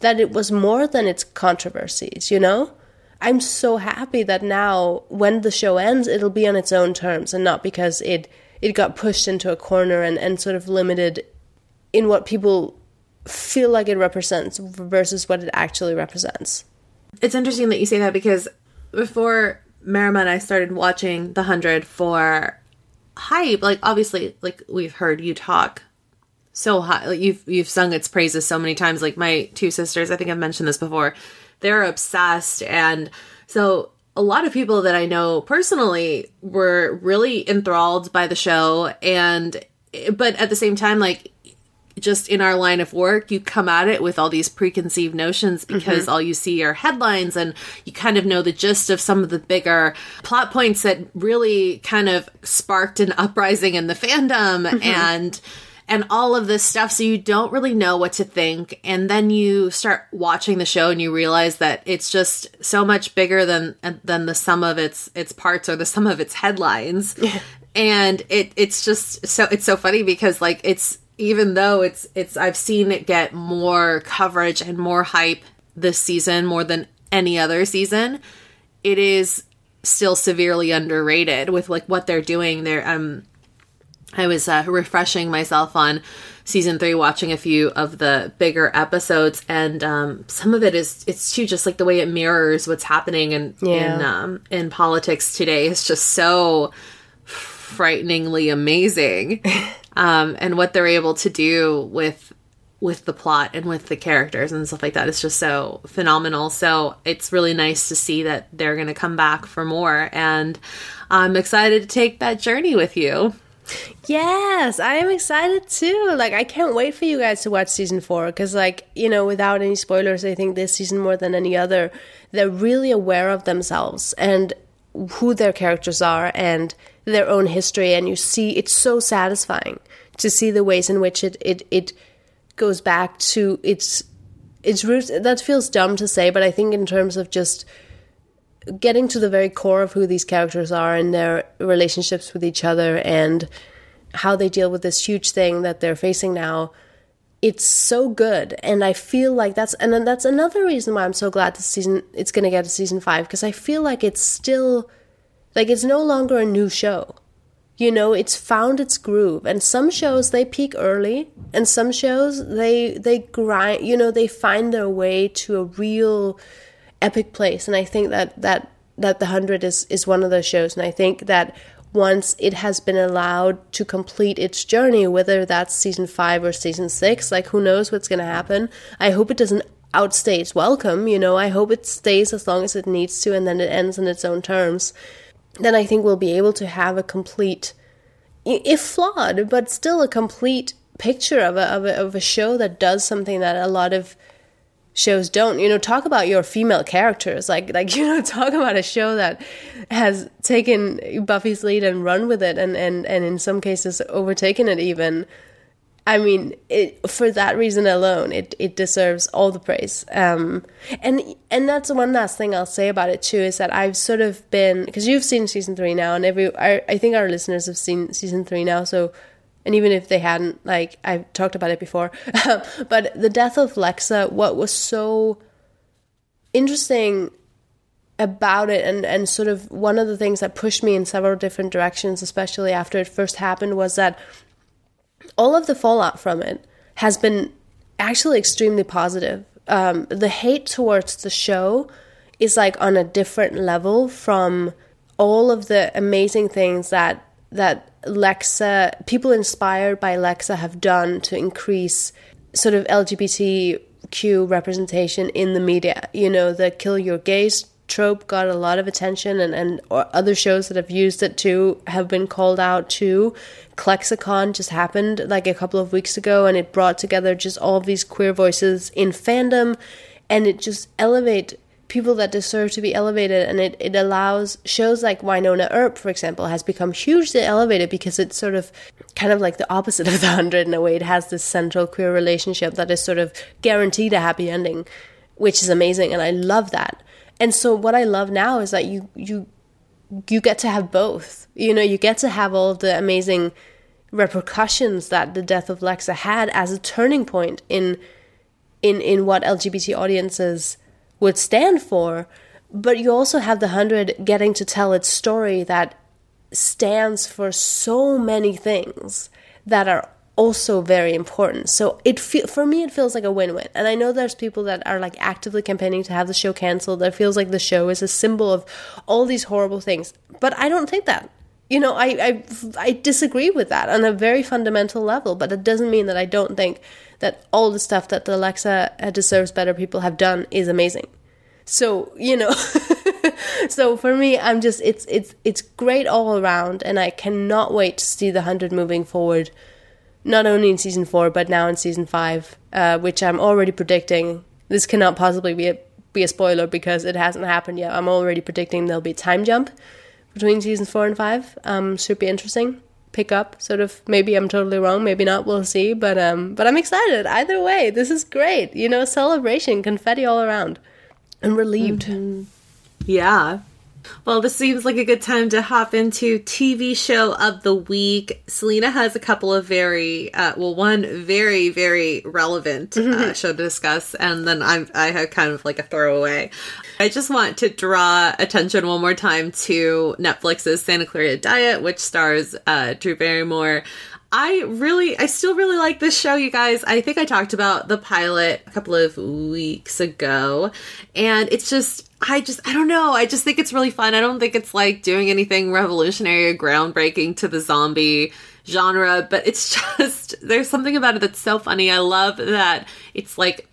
Speaker 2: that it was more than its controversies, you know? I'm so happy that now when the show ends it'll be on its own terms and not because it it got pushed into a corner and, and sort of limited in what people feel like it represents versus what it actually represents.
Speaker 1: It's interesting that you say that because before Marima and I started watching The Hundred for hype, like obviously, like we've heard you talk so high. Like you've you've sung its praises so many times. Like my two sisters, I think I've mentioned this before. They're obsessed, and so a lot of people that I know personally were really enthralled by the show, and but at the same time, like just in our line of work, you come at it with all these preconceived notions because mm-hmm. all you see are headlines and you kind of know the gist of some of the bigger plot points that really kind of sparked an uprising in the fandom. Mm-hmm. And and all of this stuff. So you don't really know what to think. And then you start watching the show and you realize that it's just so much bigger than than the sum of its its parts or the sum of its headlines. and it it's just so it's so funny because like it's even though it's it's I've seen it get more coverage and more hype this season more than any other season, it is still severely underrated with like what they're doing. They're um I was uh, refreshing myself on season three, watching a few of the bigger episodes, and um, some of it is it's too just like the way it mirrors what's happening in
Speaker 2: Yeah.
Speaker 1: in um, in politics today is just so frighteningly amazing, <laughs> um, and what they're able to do with with the plot and with the characters and stuff like that is just so phenomenal. So it's really nice to see that they're going to come back for more, and I'm excited to take that journey with you.
Speaker 2: Yes, I am excited too. Like, I can't wait for you guys to watch season four because, like, you know, without any spoilers, I think this season more than any other, they're really aware of themselves and who their characters are and their own history. And you see, it's so satisfying to see the ways in which it it it goes back to its its roots. That feels dumb to say, but I think in terms of just getting to the very core of who these characters are and their relationships with each other and how they deal with this huge thing that they're facing now it's so good and i feel like that's and then that's another reason why i'm so glad this season it's going to get to season 5 because i feel like it's still like it's no longer a new show you know it's found its groove. And some shows they peak early and some shows they they grind you know they find their way to a real epic place. And i think that that that the 100 is is one of those shows. And i think that once it has been allowed to complete its journey whether that's season 5 or season 6 like who knows what's going to happen. I hope it doesn't outstay its welcome you know. I hope it stays as long as it needs to and then it ends on its own terms then i think we'll be able to have a complete if flawed but still a complete picture of a, of a of a show that does something that a lot of shows don't. You know talk about your female characters. Like like <laughs> you know talk about a show that has taken buffy's lead and run with it and and and in some cases overtaken it even i mean it for that reason alone it it deserves all the praise. Um and and that's one last thing i'll say about it too is that i've sort of been because you've seen season three now and every I, I think our listeners have seen season three now so and even if they hadn't, like I've talked about it before, <laughs> but the death of Lexa, what was so interesting about it, and and sort of one of the things that pushed me in several different directions, especially after it first happened, was that all of the fallout from it has been actually extremely positive. Um, the hate towards the show is like on a different level from all of the amazing things that that Lexa people inspired by Lexa have done to increase sort of LGBTQ representation in the media. You know, the kill your gays trope got a lot of attention and, and other shows that have used it too have been called out too. ClexaCon just happened like a couple of weeks ago and it brought together just all these queer voices in fandom and it just elevate people that deserve to be elevated and it, it allows shows like Wynonna Earp, for example, has become hugely elevated because it's sort of kind of like the opposite of the hundred in a way. It has this central queer relationship that is sort of guaranteed a happy ending, which is amazing and I love that. And so what I love now is that you you you get to have both. You know, you get to have all the amazing repercussions that the death of Lexa had as a turning point in in in what LGBT audiences would stand for, but you also have the 100 getting to tell its story that stands for so many things that are also very important. So it feel, for me it feels like a win-win. And I know there's people that are like actively campaigning to have the show canceled. That feels like the show is a symbol of all these horrible things. But I don't think that. You know, I I I disagree with that on a very fundamental level, but it doesn't mean that I don't think that all the stuff that the Alexa uh, deserves better people have done is amazing. So, you know, <laughs> so for me I'm just it's it's it's great all around and I cannot wait to see the 100 moving forward not only in season 4 but now in season 5, uh, which I'm already predicting this cannot possibly be a be a spoiler because it hasn't happened yet. I'm already predicting there'll be a time jump between seasons 4 and 5. Um should be interesting pick up. Sort of. Maybe I'm totally wrong. Maybe not. We'll see. But um, but I'm excited either way. This is great. You know, celebration, confetti all around. I'm relieved. Mm-hmm.
Speaker 1: Yeah. Well, this seems like a good time to hop into TV show of the week. Selena has a couple of very, uh, well, one very, very relevant uh, mm-hmm. show to discuss, and then I'm, I have kind of like a throwaway. I just want to draw attention one more time to Netflix's Santa Clarita Diet, which stars uh, Drew Barrymore. I really, I still really like this show, you guys. I think I talked about the pilot a couple of weeks ago, and it's just, I just, I don't know. I just think it's really fun. I don't think it's like doing anything revolutionary or groundbreaking to the zombie genre, but it's <laughs> just, there's something about it that's so funny. I love that it's like,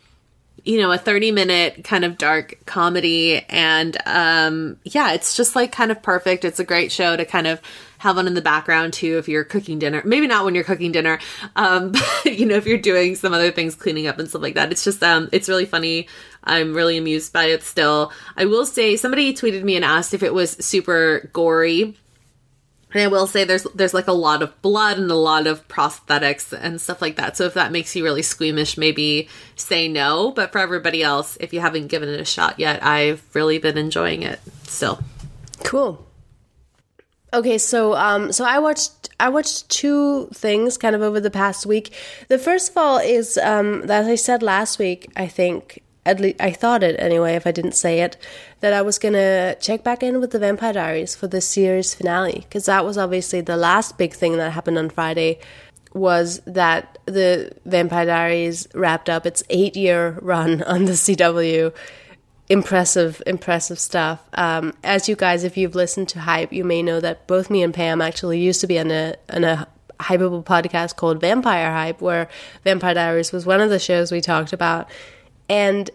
Speaker 1: you know, a 30 minute kind of dark comedy. And um, yeah, it's just like kind of perfect. It's a great show to kind of have on in the background too if you're cooking dinner. Maybe not when you're cooking dinner, um, <laughs> but you know, if you're doing some other things, cleaning up and stuff like that. It's just, um, it's really funny. I'm really amused by it still. I will say somebody tweeted me and asked if it was super gory. And I will say there's there's like a lot of blood and a lot of prosthetics and stuff like that. So if that makes you really squeamish, maybe say no. But for everybody else, if you haven't given it a shot yet, I've really been enjoying it still.
Speaker 2: Cool. Okay, so um, so I watched I watched two things kind of over the past week. The first of all is um, as I said last week, I think at least I thought it anyway. If I didn't say it, that I was gonna check back in with the Vampire Diaries for the series finale because that was obviously the last big thing that happened on Friday. Was that the Vampire Diaries wrapped up its eight year run <laughs> on the CW? Impressive, impressive stuff. Um, as you guys, if you've listened to Hype, you may know that both me and Pam actually used to be on a on a Hypable podcast called Vampire Hype, where Vampire Diaries was one of the shows we talked about, and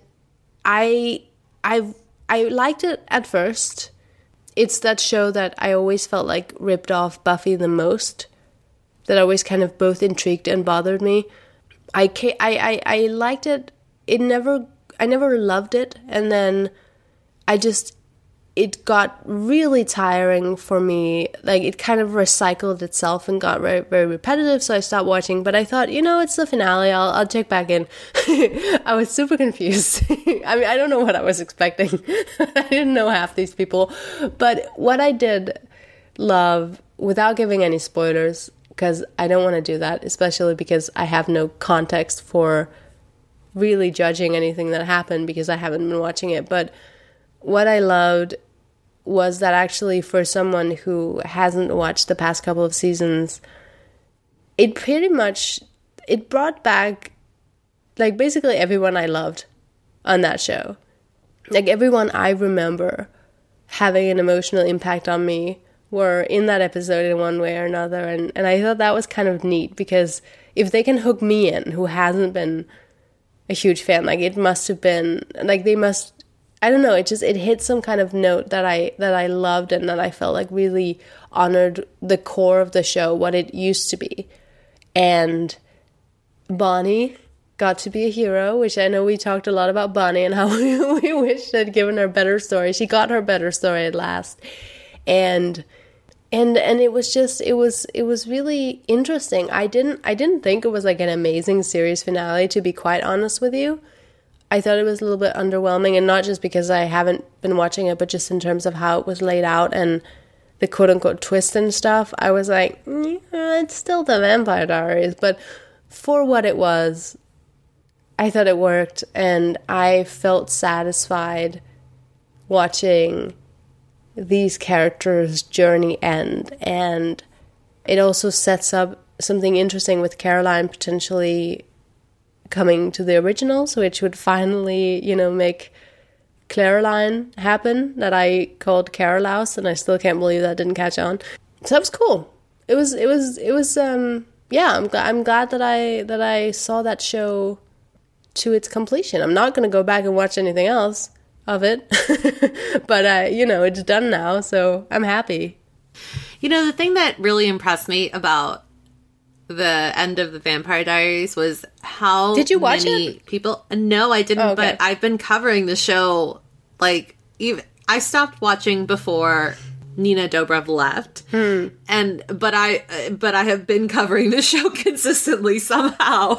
Speaker 2: I I I liked it at first. It's that show that I always felt like ripped off Buffy the most. That always kind of both intrigued and bothered me. I I I, I liked it. It never I never loved it, and then I just it got really tiring for me. Like it kind of recycled itself and got very very repetitive. So I stopped watching. But I thought, you know, it's the finale. I'll I'll check back in. <laughs> I was super confused. <laughs> I mean, I don't know what I was expecting. <laughs> I didn't know half these people. But what I did love, without giving any spoilers, because I don't want to do that, especially because I have no context for really judging anything that happened because I haven't been watching it. But what I loved was that actually, for someone who hasn't watched the past couple of seasons, it pretty much it brought back like basically everyone I loved on that show. Like everyone I remember having an emotional impact on me were in that episode in one way or another and, and I thought that was kind of neat because if they can hook me in who hasn't been a huge fan. Like it must have been like they must I don't know, it just it hit some kind of note that I that I loved and that I felt like really honored the core of the show, what it used to be. And Bonnie got to be a hero, which I know we talked a lot about Bonnie and how <laughs> we, we wished I'd given her better story. She got her better story at last. And and and it was just it was it was really interesting. I didn't i didn't think it was like an amazing series finale to be quite honest with you. I thought it was a little bit underwhelming and not just because i haven't been watching it but just in terms of how it was laid out and the quote unquote twist and stuff. I was like yeah, it's still the vampire diaries. But for what it was i thought it worked and i felt satisfied watching these characters' journey end. And it also sets up something interesting with Caroline potentially coming to the originals, which would finally, you know, make Klaroline happen that I called Carolaus, and I still can't believe that didn't catch on. So that was cool. It was it was it was um yeah, I'm glad I'm glad that I that I saw that show to its completion. I'm not going to go back and watch anything else of it. <laughs> but uh, you know, it's done now, so I'm happy.
Speaker 1: You know, the thing that really impressed me about the end of the Vampire Diaries was how
Speaker 2: did you watch it?
Speaker 1: People, no, I didn't. Oh, okay. But I've been covering the show. Like, even I stopped watching before Nina Dobrev left, and but I but I have been covering the show <laughs> consistently somehow.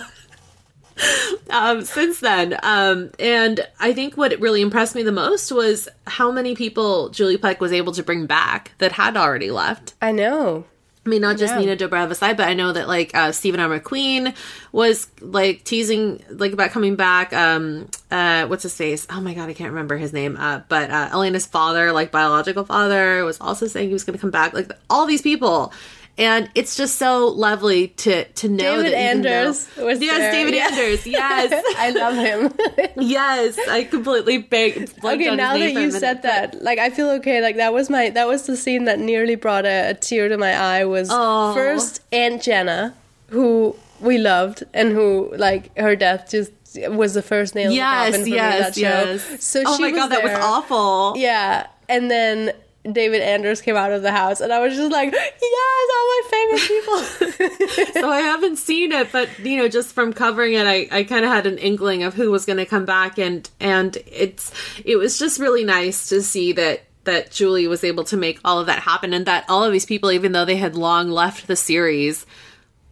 Speaker 1: <laughs> um, since then. Um, and I think what really impressed me the most was how many people Julie Plec was able to bring back that had already left.
Speaker 2: I know.
Speaker 1: I mean, not just
Speaker 2: Yeah.
Speaker 1: Nina Dobrev aside, but I know that like uh, Steven R. McQueen was like teasing like about coming back. Um, uh, what's his face? Oh my god, I can't remember his name. Uh, but uh, Elena's father, like biological father, was also saying he was going to come back. Like all these people. And it's just so lovely to to know
Speaker 2: David
Speaker 1: that even though-
Speaker 2: Anders was
Speaker 1: yes,
Speaker 2: there,
Speaker 1: David
Speaker 2: yeah.
Speaker 1: Anders, yes, <laughs>
Speaker 2: I love him. <laughs>
Speaker 1: yes. I completely big.
Speaker 2: okay, now that you said that, like I feel okay. Like that was my that was the scene that nearly brought a, a tear to my eye. Was
Speaker 1: Aw.
Speaker 2: first Aunt Jenna, who we loved, and who like her death just was the first nail in the
Speaker 1: yes,
Speaker 2: coffin for me in
Speaker 1: yes,
Speaker 2: that show.
Speaker 1: yes.
Speaker 2: So
Speaker 1: oh
Speaker 2: she
Speaker 1: my
Speaker 2: was
Speaker 1: god, that was awful.
Speaker 2: Yeah, and then David Anders came out of the house, and I was just like, yes, all my favorite people. <laughs>
Speaker 1: so I haven't seen it, but you know, just from covering it, I, I kind of had an inkling of who was going to come back, and and it's it was just really nice to see that that Julie was able to make all of that happen, and that all of these people, even though they had long left the series,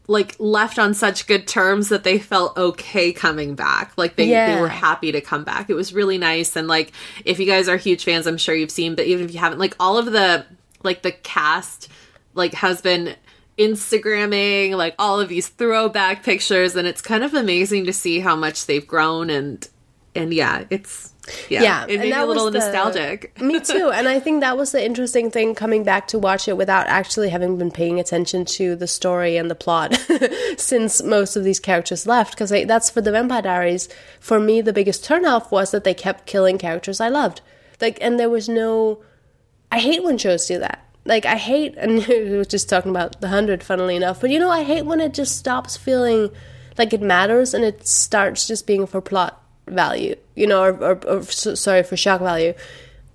Speaker 1: like left on such good terms that they felt okay coming back. Like they, they were happy to come back. It was really nice. And like if you guys are huge fans, I'm sure you've seen, but even if you haven't, like all of the like the cast like has been Instagramming like all of these throwback pictures and it's kind of amazing to see how much they've grown and and yeah, it's yeah,
Speaker 2: Yeah,
Speaker 1: it
Speaker 2: and
Speaker 1: made me a little
Speaker 2: the-
Speaker 1: nostalgic. <laughs>
Speaker 2: Me too. And I think that was the interesting thing coming back to watch it without actually having been paying attention to the story and the plot <laughs> since most of these characters left. Because that's for the Vampire Diaries. For me, the biggest turnoff was that they kept killing characters I loved. Like, and there was no. I hate when shows do that. Like, I hate, and <laughs> we were just talking about The Hundred, funnily enough, but you know, I hate when it just stops feeling like it matters and it starts just being for plot value, you know, or, or, or sorry, for shock value.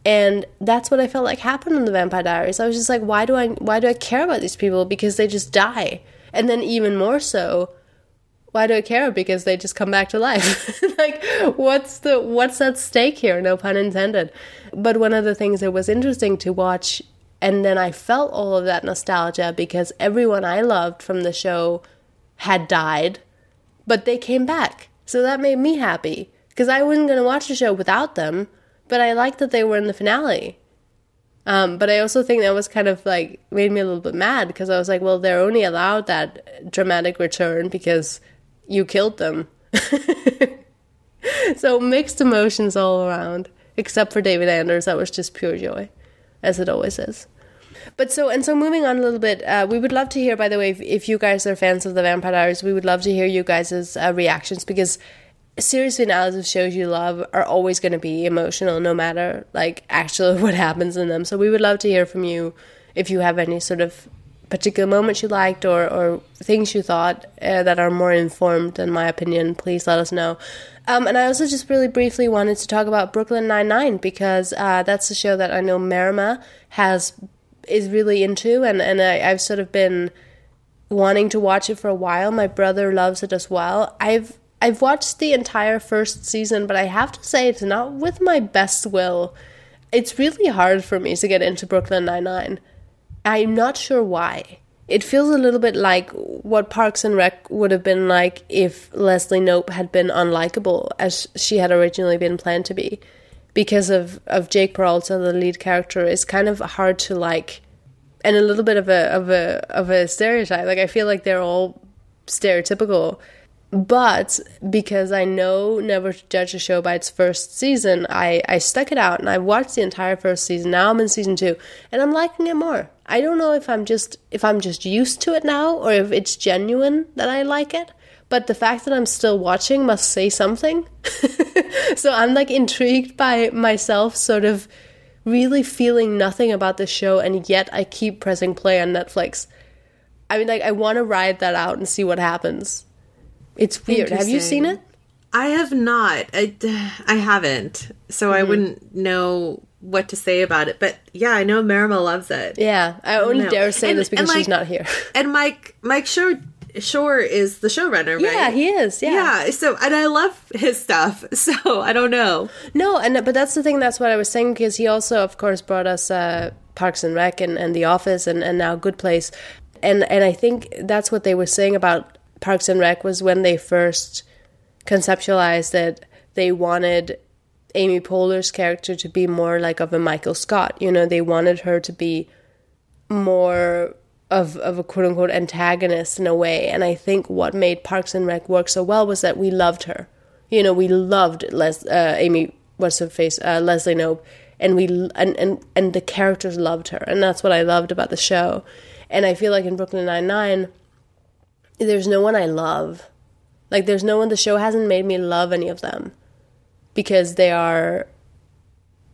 Speaker 2: And that's what I felt like happened in the Vampire Diaries. I was just like, why do I, why do I care about these people? Because they just die. And then even more so, why do I care? Because they just come back to life. <laughs> like, what's the what's at stake here? No pun intended. But one of the things that was interesting to watch, and then I felt all of that nostalgia because everyone I loved from the show had died, but they came back. So that made me happy because I wasn't going to watch the show without them. But I liked that they were in the finale. Um, but I also think that was kind of like made me a little bit mad because I was like, well, they're only allowed that dramatic return because you killed them. <laughs> so mixed emotions all around, except for David Anders. That was just pure joy, as it always is. But so and so, moving on a little bit, uh, we would love to hear. By the way, if, if you guys are fans of the Vampire Diaries, we would love to hear you guys' uh, reactions because series finales of shows you love are always going to be emotional, no matter like actually <laughs> what happens in them. So we would love to hear from you if you have any sort of particular moments you liked or, or things you thought uh, that are more informed than my opinion. Please let us know. Um, and I also just really briefly wanted to talk about Brooklyn Nine Nine because uh, that's a show that I know Marima has is really into, and and I, I've sort of been wanting to watch it for a while. My brother loves it as well. I've I've watched the entire first season, but I have to say it's not with my best will. It's really hard for me to get into Brooklyn Nine Nine. I'm not sure why. It feels a little bit like what Parks and Rec would have been like if Leslie Knope had been unlikable as she had originally been planned to be. Because of, of Jake Peralta, the lead character, is kind of hard to like and a little bit of a of a of a stereotype. Like I feel like they're all stereotypical. But because I know never to judge a show by its first season, I, I stuck it out and I watched the entire first season. Now I'm in season two and I'm liking it more. I don't know if I'm just if I'm just used to it now or if it's genuine that I like it. But the fact that I'm still watching must say something. <laughs> so I'm like intrigued by myself sort of really feeling nothing about the show and yet I keep pressing play on Netflix. I mean like I want to ride that out and see what happens. It's weird. Have you seen it?
Speaker 1: I have not. I, I haven't. So
Speaker 2: Mm-hmm.
Speaker 1: I wouldn't know what to say about it. But yeah, I know Marima loves it.
Speaker 2: Yeah, I only
Speaker 1: No.
Speaker 2: dare say
Speaker 1: And-
Speaker 2: this because
Speaker 1: and,
Speaker 2: she's not here. <laughs>
Speaker 1: And Mike Mike sure Schur is the showrunner, right?
Speaker 2: Yeah, he is. Yeah.
Speaker 1: Yeah. So, and I love his stuff. <laughs> So I don't know.
Speaker 2: No, and but that's the thing. That's what I was saying because he also, of course, brought us uh, Parks and Rec and, and The Office and, and now Good Place, and and I think that's what they were saying about Parks and Rec was when they first conceptualized that They wanted Amy Poehler's character to be more like of a Michael Scott. You know, they wanted her to be more of of a quote unquote antagonist in a way. And I think what made Parks and Rec work so well was that we loved her. You know, we loved Les uh, Amy what's her face uh, Leslie Knope, and we and, and and the characters loved her, and that's what I loved about the show. And I feel like in Brooklyn Nine Nine, there's no one I love. Like there's no one the show hasn't made me love any of them because they are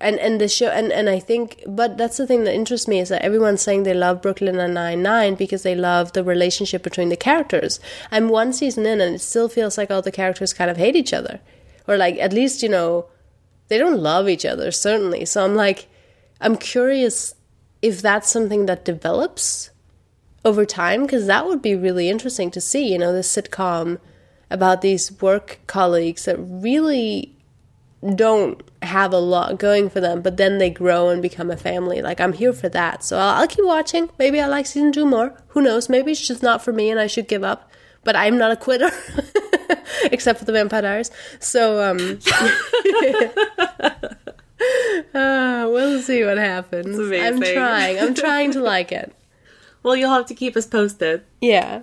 Speaker 2: and and the show and and I think but that's the thing that interests me is that everyone's saying they love Brooklyn and Nine Nine because they love the relationship between the characters. I'm one season in and it still feels like all the characters kind of hate each other, or like at least you know they don't love each other certainly. So I'm like I'm curious if that's something that develops over time because that would be really interesting to see. You know, this sitcom about these work colleagues that really don't have a lot going for them, but then they grow and become a family. Like I'm here for that, so I'll, I'll, keep watching. Maybe I like season two more. Who knows? Maybe it's just not for me, and I should give up. But I'm not a quitter, <laughs> except for the Vampire Diaries. So um, uh, <laughs> <laughs> we'll see what happens. I'm trying. I'm trying to like it.
Speaker 1: Well, you'll have to keep us posted.
Speaker 2: Yeah.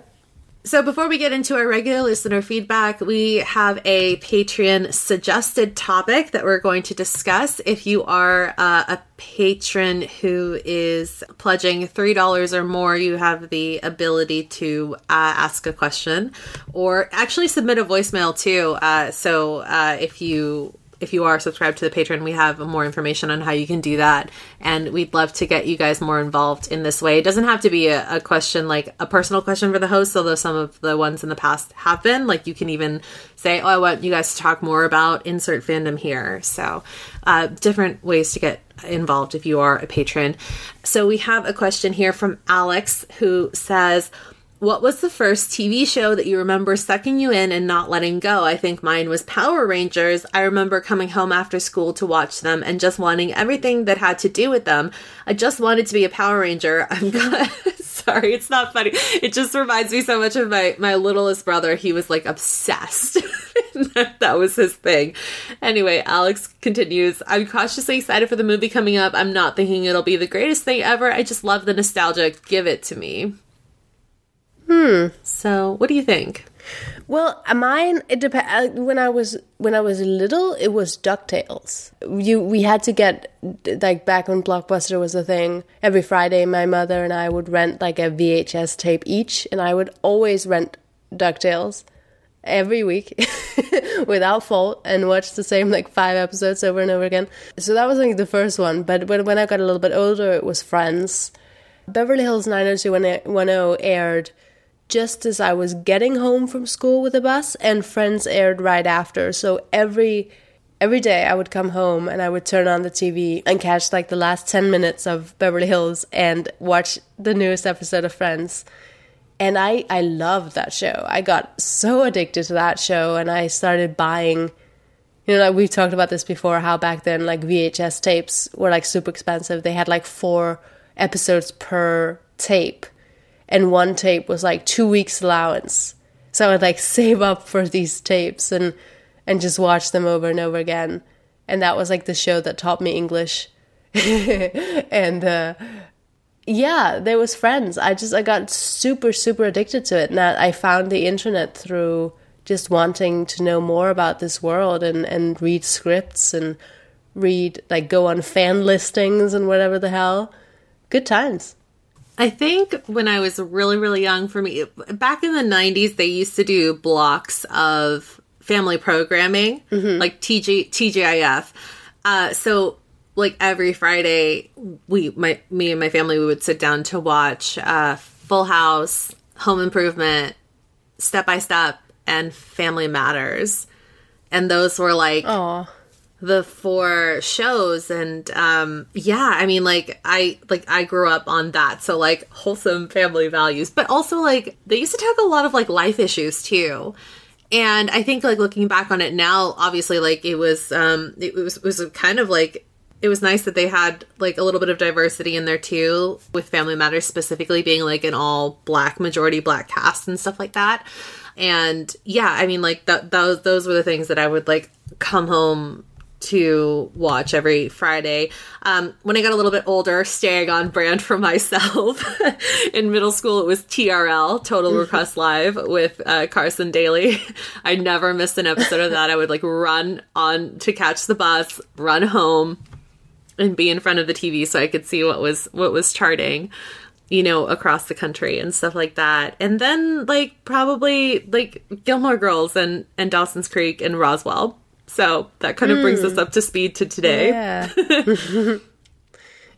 Speaker 1: So before we get into our regular listener feedback, we have a Patreon suggested topic that we're going to discuss. If you are uh, a patron who is pledging $3 or more, you have the ability to uh, ask a question or actually submit a voicemail too. Uh, so uh, if you if you are subscribed to the Patreon, we have more information on how you can do that. And we'd love to get you guys more involved in this way. It doesn't have to be a, a, question like a personal question for the host, although some of the ones in the past have been. Like you can even say, Oh, I want you guys to talk more about insert fandom here. So, uh, different ways to get involved if you are a patron. So, we have a question here from Alex who says, what was the first TV show that you remember sucking you in and not letting go? I think mine was Power Rangers. I remember coming home after school to watch them and just wanting everything that had to do with them. I just wanted to be a Power Ranger. <laughs> I'm <laughs> sorry, it's not funny. It just reminds me so much of my my littlest brother. He was like obsessed. <laughs> that was his thing. Anyway, Alex continues, I'm cautiously excited for the movie coming up. I'm not thinking it'll be the greatest thing ever. I just love the nostalgia. Give it to me.
Speaker 2: Hmm.
Speaker 1: So, what do you think?
Speaker 2: Well, mine it depends. When I was when I was little, it was Ducktales. You we had to get like back when Blockbuster was a thing. Every Friday, my mother and I would rent like a VHS tape each, and I would always rent Ducktales every week <laughs> without fault and watch the same like five episodes over and over again. So that was like the first one. But when when I got a little bit older, it was Friends. Beverly Hills 90210 aired just as I was getting home from school with the bus, and Friends aired right after. So every every day I would come home and I would turn on the TV and catch like the last 10 minutes of Beverly Hills and watch the newest episode of Friends. And I I loved that show. I got so addicted to that show and I started buying you know, like we've talked about this before how back then like VHS tapes were like super expensive. They had like 4 episodes per tape and one tape was like two weeks allowance. So I would like <laughs> save up for these tapes and and just watch them over and over again. And that was like the show that taught me English. <laughs> and uh, yeah, there was Friends. I just I got super super addicted to it, and I found the internet through just wanting to know more about this world and and read scripts and read like go on fan listings and whatever the hell. Good times.
Speaker 1: I think when I was really, really young, for me, back in the 90s, they used to do blocks of family programming, mm-hmm. like TG, TGIF. Uh, so, like every Friday, we, my, me and my family, we would sit down to watch uh, Full House, Home Improvement, Step by Step, and Family Matters. And those were like
Speaker 2: Aww.
Speaker 1: The four shows and um yeah i mean like i like i grew up on that. So like wholesome family values. But also like they used to tackle a lot of like life issues too. And i think like looking back on it now obviously like it was um it was was kind of like it was nice that they had like a little bit of diversity in there too with family matters specifically being like an all black majority black cast and stuff like that. And yeah i mean like that those those were the things that i would like come home to watch every Friday. Um, when I got a little bit older, staying on brand for <laughs> myself. <laughs> In middle school, it was TRL, Total mm-hmm. Request Live, with uh, Carson Daly. <laughs> I never missed an episode of that. I would like run on to catch the bus, run home, and be in front of the TV so I could see what was what was charting you know, across the country and stuff like that. And then like probably like Gilmore Girls and and Dawson's Creek and Roswell. So that kind of mm. brings us hmm. up to speed to today.
Speaker 2: Yeah. <laughs>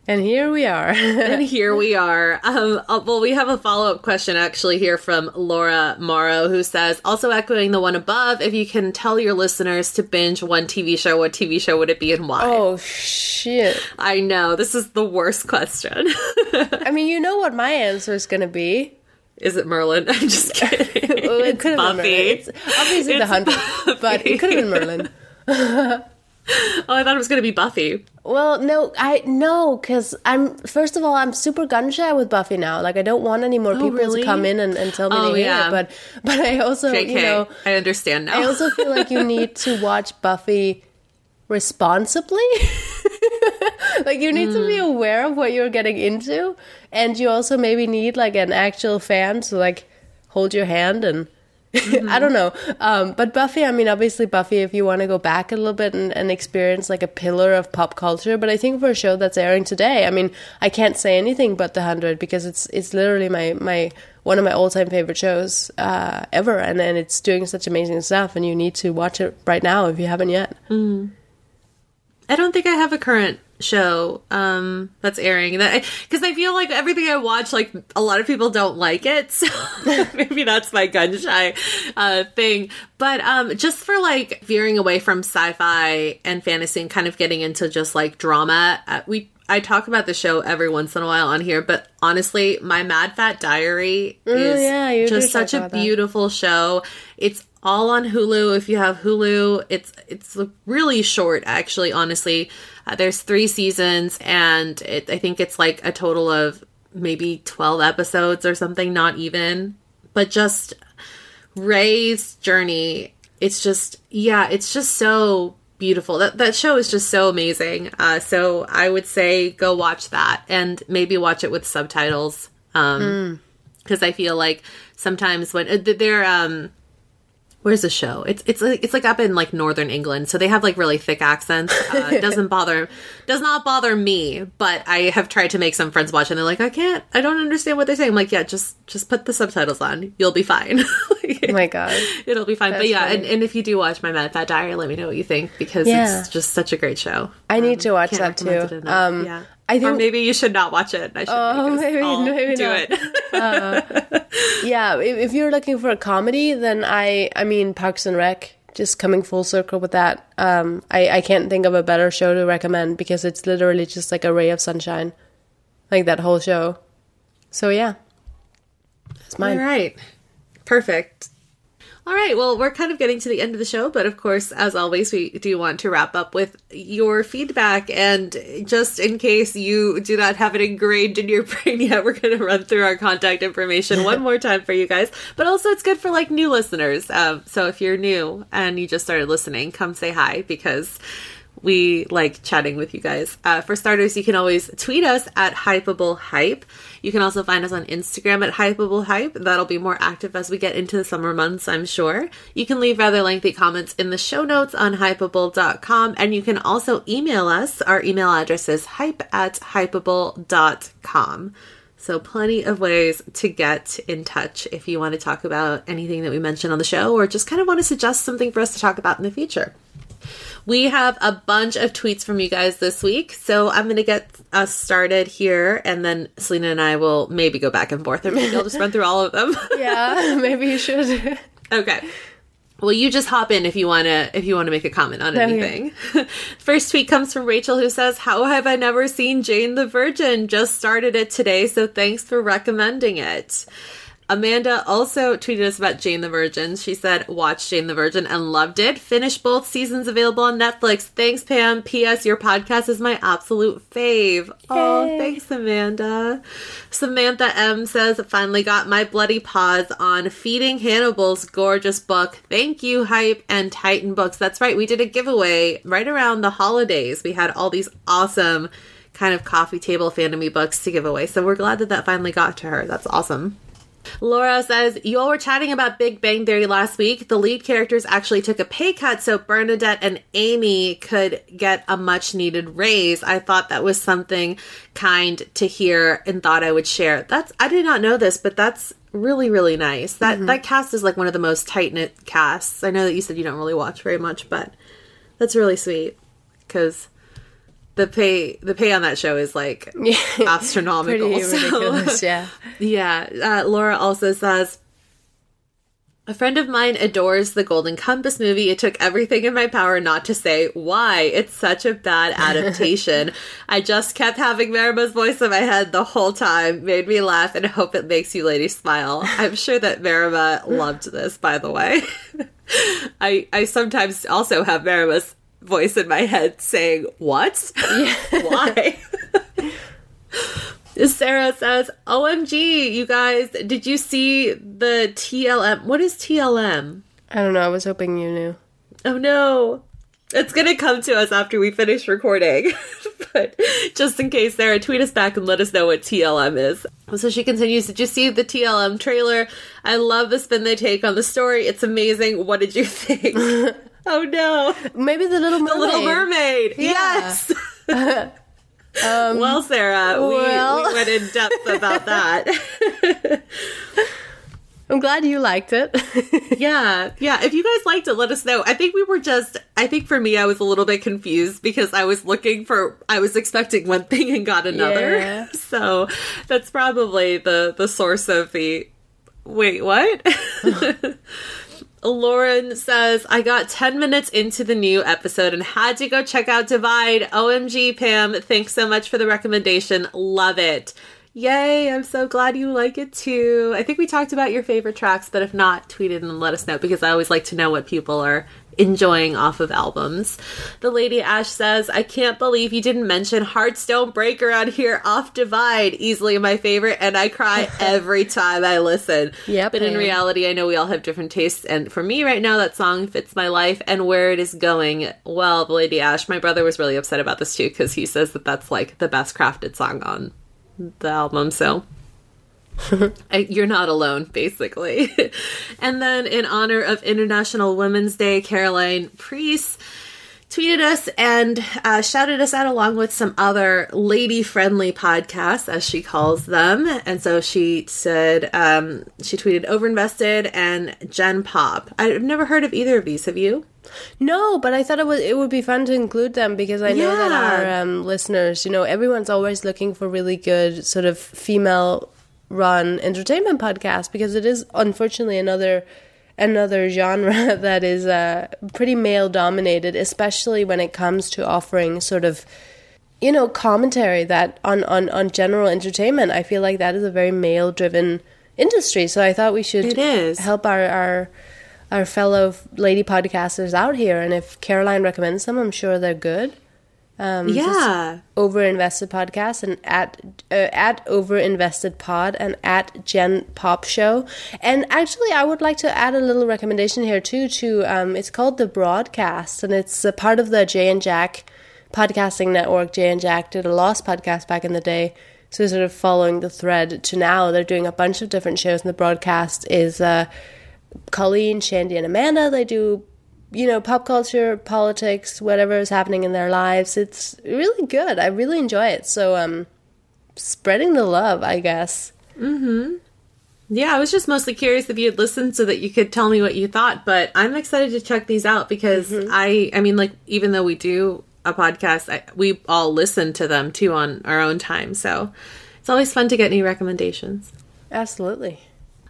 Speaker 2: and here we are. <laughs>
Speaker 1: and here we are. Um, uh, well, we have a follow up question actually here from Laura Morrow, who says, also echoing the one above, if you can tell your listeners to binge one TV show, what TV show would it be and why?
Speaker 2: Oh, shit.
Speaker 1: I know. This is the worst question. <laughs>
Speaker 2: I mean, you know what my answer is going to be.
Speaker 1: Is it Merlin? <laughs> I'm just kidding. <laughs> well, it could have been Merlin.
Speaker 2: It's obviously it's the hundred, but it could have been Merlin. <laughs>
Speaker 1: oh, I thought it was going to be Buffy.
Speaker 2: Well, no, I no, because I'm first of all, I'm super gun shy with Buffy now. Like, I don't want any more oh, people really? to come in and, and tell me oh, hate yeah. it. But but I also, JK, you know,
Speaker 1: I understand now.
Speaker 2: I also feel like you need to watch Buffy responsibly. <laughs> like you need mm. to be hmm. aware of what you're getting into, and you also maybe need like an actual fan to like hold your hand and Mm-hmm. <laughs> I don't know. Um, but Buffy, I mean, obviously, Buffy, if you want to go back a little bit and, and, experience like a pillar of pop culture. But I think for a show that's airing today, I mean, I can't say anything but The Hundred because it's it's literally my, my one of my all time favorite shows uh, ever. And, and it's doing such amazing stuff. And you need to watch it right now if you haven't yet.
Speaker 1: Mm. I don't think I have a current show um that's airing that because I, I, feel like everything i watch like a lot of people don't like it <laughs> so <laughs> maybe that's my gun shy uh thing but um just for like veering away from sci-fi and fantasy and kind of getting into just like drama uh, we I talk about the show every once in a while on here, but honestly, my Mad Fat Diary mm, is yeah, just such a beautiful that. show. It's all on Hulu. If you have Hulu, it's it's really short, actually. Honestly, uh, there's three seasons, and it, I think it's like a total of maybe 12 episodes or something, not even. But just Rae's journey, it's just, yeah, it's just so beautiful. That, that show is just so amazing. Uh, so I would say go watch that and maybe watch it with subtitles. Um, mm because I feel like sometimes when uh, they're um where's the show? It's it's like it's like up in like northern England, so they have like really thick accents. Uh, it <laughs> doesn't bother does not bother me, but I have tried to make some friends watch, and they're like, I can't, I don't understand what they're saying. I'm like, yeah, just just put the subtitles on, you'll be fine. <laughs>
Speaker 2: like, oh my god,
Speaker 1: it'll be fine. That's but yeah, and, and, if you do watch my Mad Fat Diary, let me know what you think because yeah. it's just such a great show.
Speaker 2: I um, need to watch that too. Um, yeah.
Speaker 1: I think, or maybe you should not watch it. I should oh, maybe, maybe do not. it. <laughs>
Speaker 2: uh, <laughs> yeah, if, if, you're looking for a comedy, then I, I mean, Parks and Rec. Just coming full circle with that. Um, I, I can't think of a better show to recommend because it's literally just like a ray of sunshine, like that whole show. So yeah,
Speaker 1: that's mine. All right, perfect. All right, well, we're kind of getting to the end of the show, but of course, as always, we do want to wrap up with your feedback. And just in case you do not have it ingrained in your <laughs> brain yet, we're going to run through our contact information <laughs> one more time for you guys. But also, it's good for like new listeners. Um, so if you're new and you just started listening, come say hi because we like chatting with you guys. Uh, for starters, you can always tweet us at Hypable Hype. You can also find us on Instagram at Hypable Hype. That'll be more active as we get into the summer months, I'm sure. You can leave rather lengthy comments in the show notes on hypable.com, and you can also email us. Our email address is hype at hypable.com. So, plenty of ways to get in touch if you want to talk about anything that we mentioned on the show or just kind of want to suggest something for us to talk about in the future. We have a bunch of tweets from you guys this week, so I'm going to get us started here, and then Selena and I will maybe go back and forth, or maybe I'll just run through all of them. <laughs>
Speaker 2: yeah, <laughs> maybe you should. <laughs>
Speaker 1: okay. Well, you just hop in if you want to if you want to make a comment on anything. First tweet comes from Rachel who says, "How have I never seen Jane the Virgin? Just started it today, so thanks for recommending it." Amanda also tweeted us about Jane the Virgin. She said, Watch Jane the Virgin and loved it. Finished both seasons available on Netflix. Thanks, Pam. P.S. Your podcast is my absolute fave. Oh, thanks, Amanda. Samantha M says, Finally got my bloody paws on Feeding Hannibal's gorgeous book. Thank you, Hype and Titan Books. That's right. We did a giveaway right around the holidays. We had all these awesome kind of coffee table fandomy books to give away. So we're glad that that finally got to her. That's awesome. Laura says, You all were chatting about Big Bang Theory last week. The lead characters actually took a pay cut so Bernadette and Amy could get a much needed raise. I thought that was something kind to hear and thought I would share. That's I did not know this, but that's really really nice. That mm-hmm. that cast is like one of the most tight knit casts. I know that you said you don't really watch very much, but that's really sweet because the pay the pay on that show is like <laughs> astronomical. Pretty ridiculous, yeah. <laughs> yeah. Uh, Laura also says. A friend of mine adores the Golden Compass movie. It took everything in my power not to say why. It's such a bad <laughs> adaptation. I just kept having Marama's voice in my head the whole time. Made me laugh and hope it makes you ladies smile. I'm sure that Marama loved this, by the way. I I sometimes also have Marama's voice in my head saying, What? Yeah. <laughs> Why? Sarah says, OMG, you guys, did you see the TLM? What is TLM?
Speaker 2: I don't know. I was hoping you knew.
Speaker 1: Oh no. It's gonna come to us after we finish recording. <laughs> but just in case, Sarah, tweet us back and let us know what TLM is. So she continues, Did you see the TLM trailer? I love the spin they take on the story. It's amazing. What did you think? <laughs> <laughs> Oh no!
Speaker 2: Maybe the Little Mermaid.
Speaker 1: The Little Mermaid. Yeah. Yes. <laughs> um, well, Sarah, well. We, we went in depth about that. <laughs>
Speaker 2: I'm glad you liked it.
Speaker 1: yeah, yeah. If you guys liked it, let us know. I think we were just. I think for me, I was a little bit confused because I was looking for. I was expecting one thing and got another. Yeah. So that's probably the the source of the. Wait, what? Lauren says, I got 10 minutes into the new episode and had to go check out Divide. OMG, Pam. Thanks so much for the recommendation. Love it. Yay, I'm so glad you like it too. I think we talked about your favorite tracks, but if not, tweet it and let us know because I always like to know what people are enjoying off of albums. The Lady Ash says, I can't believe you didn't mention Hearts Don't Break around here off Divide. Easily my favorite, and I cry <laughs> every time I listen. Yep. But in reality, I know we all have different tastes, and for me right now, that song fits my life and where it is going. Well, The Lady Ash, my brother was really upset about this too because he says that that's like the best crafted song on the album, so <laughs> You're not alone, basically. <laughs> and then, in honor of International Women's Day, Caroline Priest tweeted us and uh, shouted us out along with some other lady friendly podcasts, as she calls them. And so she said, um, she tweeted Overinvested and Gen Pop. I've never heard of either of these. Have you?
Speaker 2: No, but I thought it would it would be fun to include them because I know that our um, listeners, you know, everyone's always looking for really good sort of female run entertainment podcast because it is unfortunately another another genre <laughs> that is uh, pretty male dominated, especially when it comes to offering sort of you know commentary that on on on general entertainment. I feel like that is a very male driven industry, so I thought we should
Speaker 1: it is.
Speaker 2: help our our our fellow lady podcasters out here. And if Caroline recommends them, I'm sure they're good.
Speaker 1: Um, yeah,
Speaker 2: overinvested podcast and at uh, at overinvested pod and at Gen Pop Show. And actually, I would like to add a little recommendation here too. To um, it's called the Broadcast, and it's a part of the Jay and Jack podcasting network. Jay and Jack did a Lost podcast back in the day. So sort of following the thread to now, they're doing a bunch of different shows, and the broadcast is uh, Colleen, Shandy, and Amanda. They do you know, pop culture, politics, whatever is happening in their lives. It's really good. I really enjoy it. So, um, spreading the love, I guess.
Speaker 1: Mm-hmm. Yeah, I was just mostly curious if you had listened so that you could tell me what you thought. But I'm excited to check these out because mm-hmm. I, I mean, like, even though we do a podcast, I, we all listen to them too on our own time. So it's always fun to get new recommendations.
Speaker 2: Absolutely.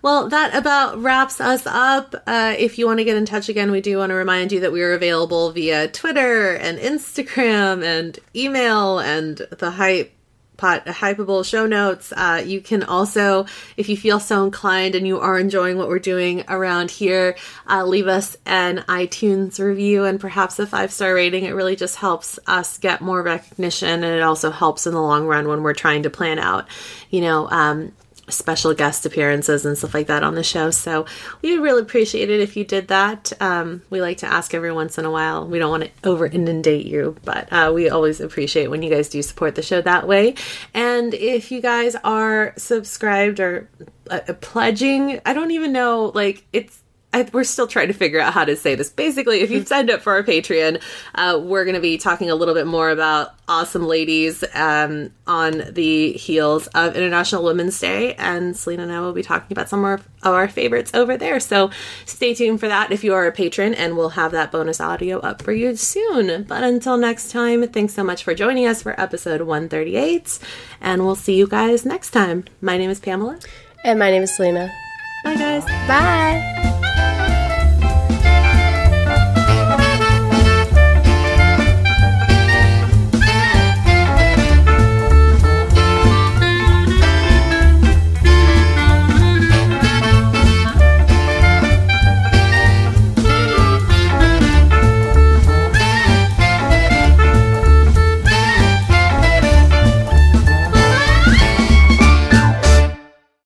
Speaker 1: Well, that about wraps us up. Uh, if you want to get in touch again, we do want to remind you that we are available via Twitter and Instagram and email and the hype pot Hypable show notes. Uh, you can also, if you feel so inclined and you are enjoying what we're doing around here, uh, leave us an iTunes review and perhaps a five star rating. It really just helps us get more recognition, and it also helps in the long run when we're trying to plan out, you know, um, special guest appearances and stuff like that on the show. So we would really appreciate it if you did that. Um, we like to ask every once in a while. We don't want to over inundate you, but uh, we always appreciate when you guys do support the show that way. And if you guys are subscribed or uh, pledging, I don't even know, like it's I, we're still trying to figure out how to say this. Basically, if you've signed up for our Patreon, uh, we're going to be talking a little bit more about awesome ladies um, on the heels of International Women's Day, and Selena and I will be talking about some of our favorites over there. So stay tuned for that if you are a patron, and we'll have that bonus audio up for you soon. But until next time, thanks so much for joining us for episode 138, and we'll see you guys next time. My name is Pamela.
Speaker 2: And my name is Selena.
Speaker 1: Bye, guys.
Speaker 2: Bye.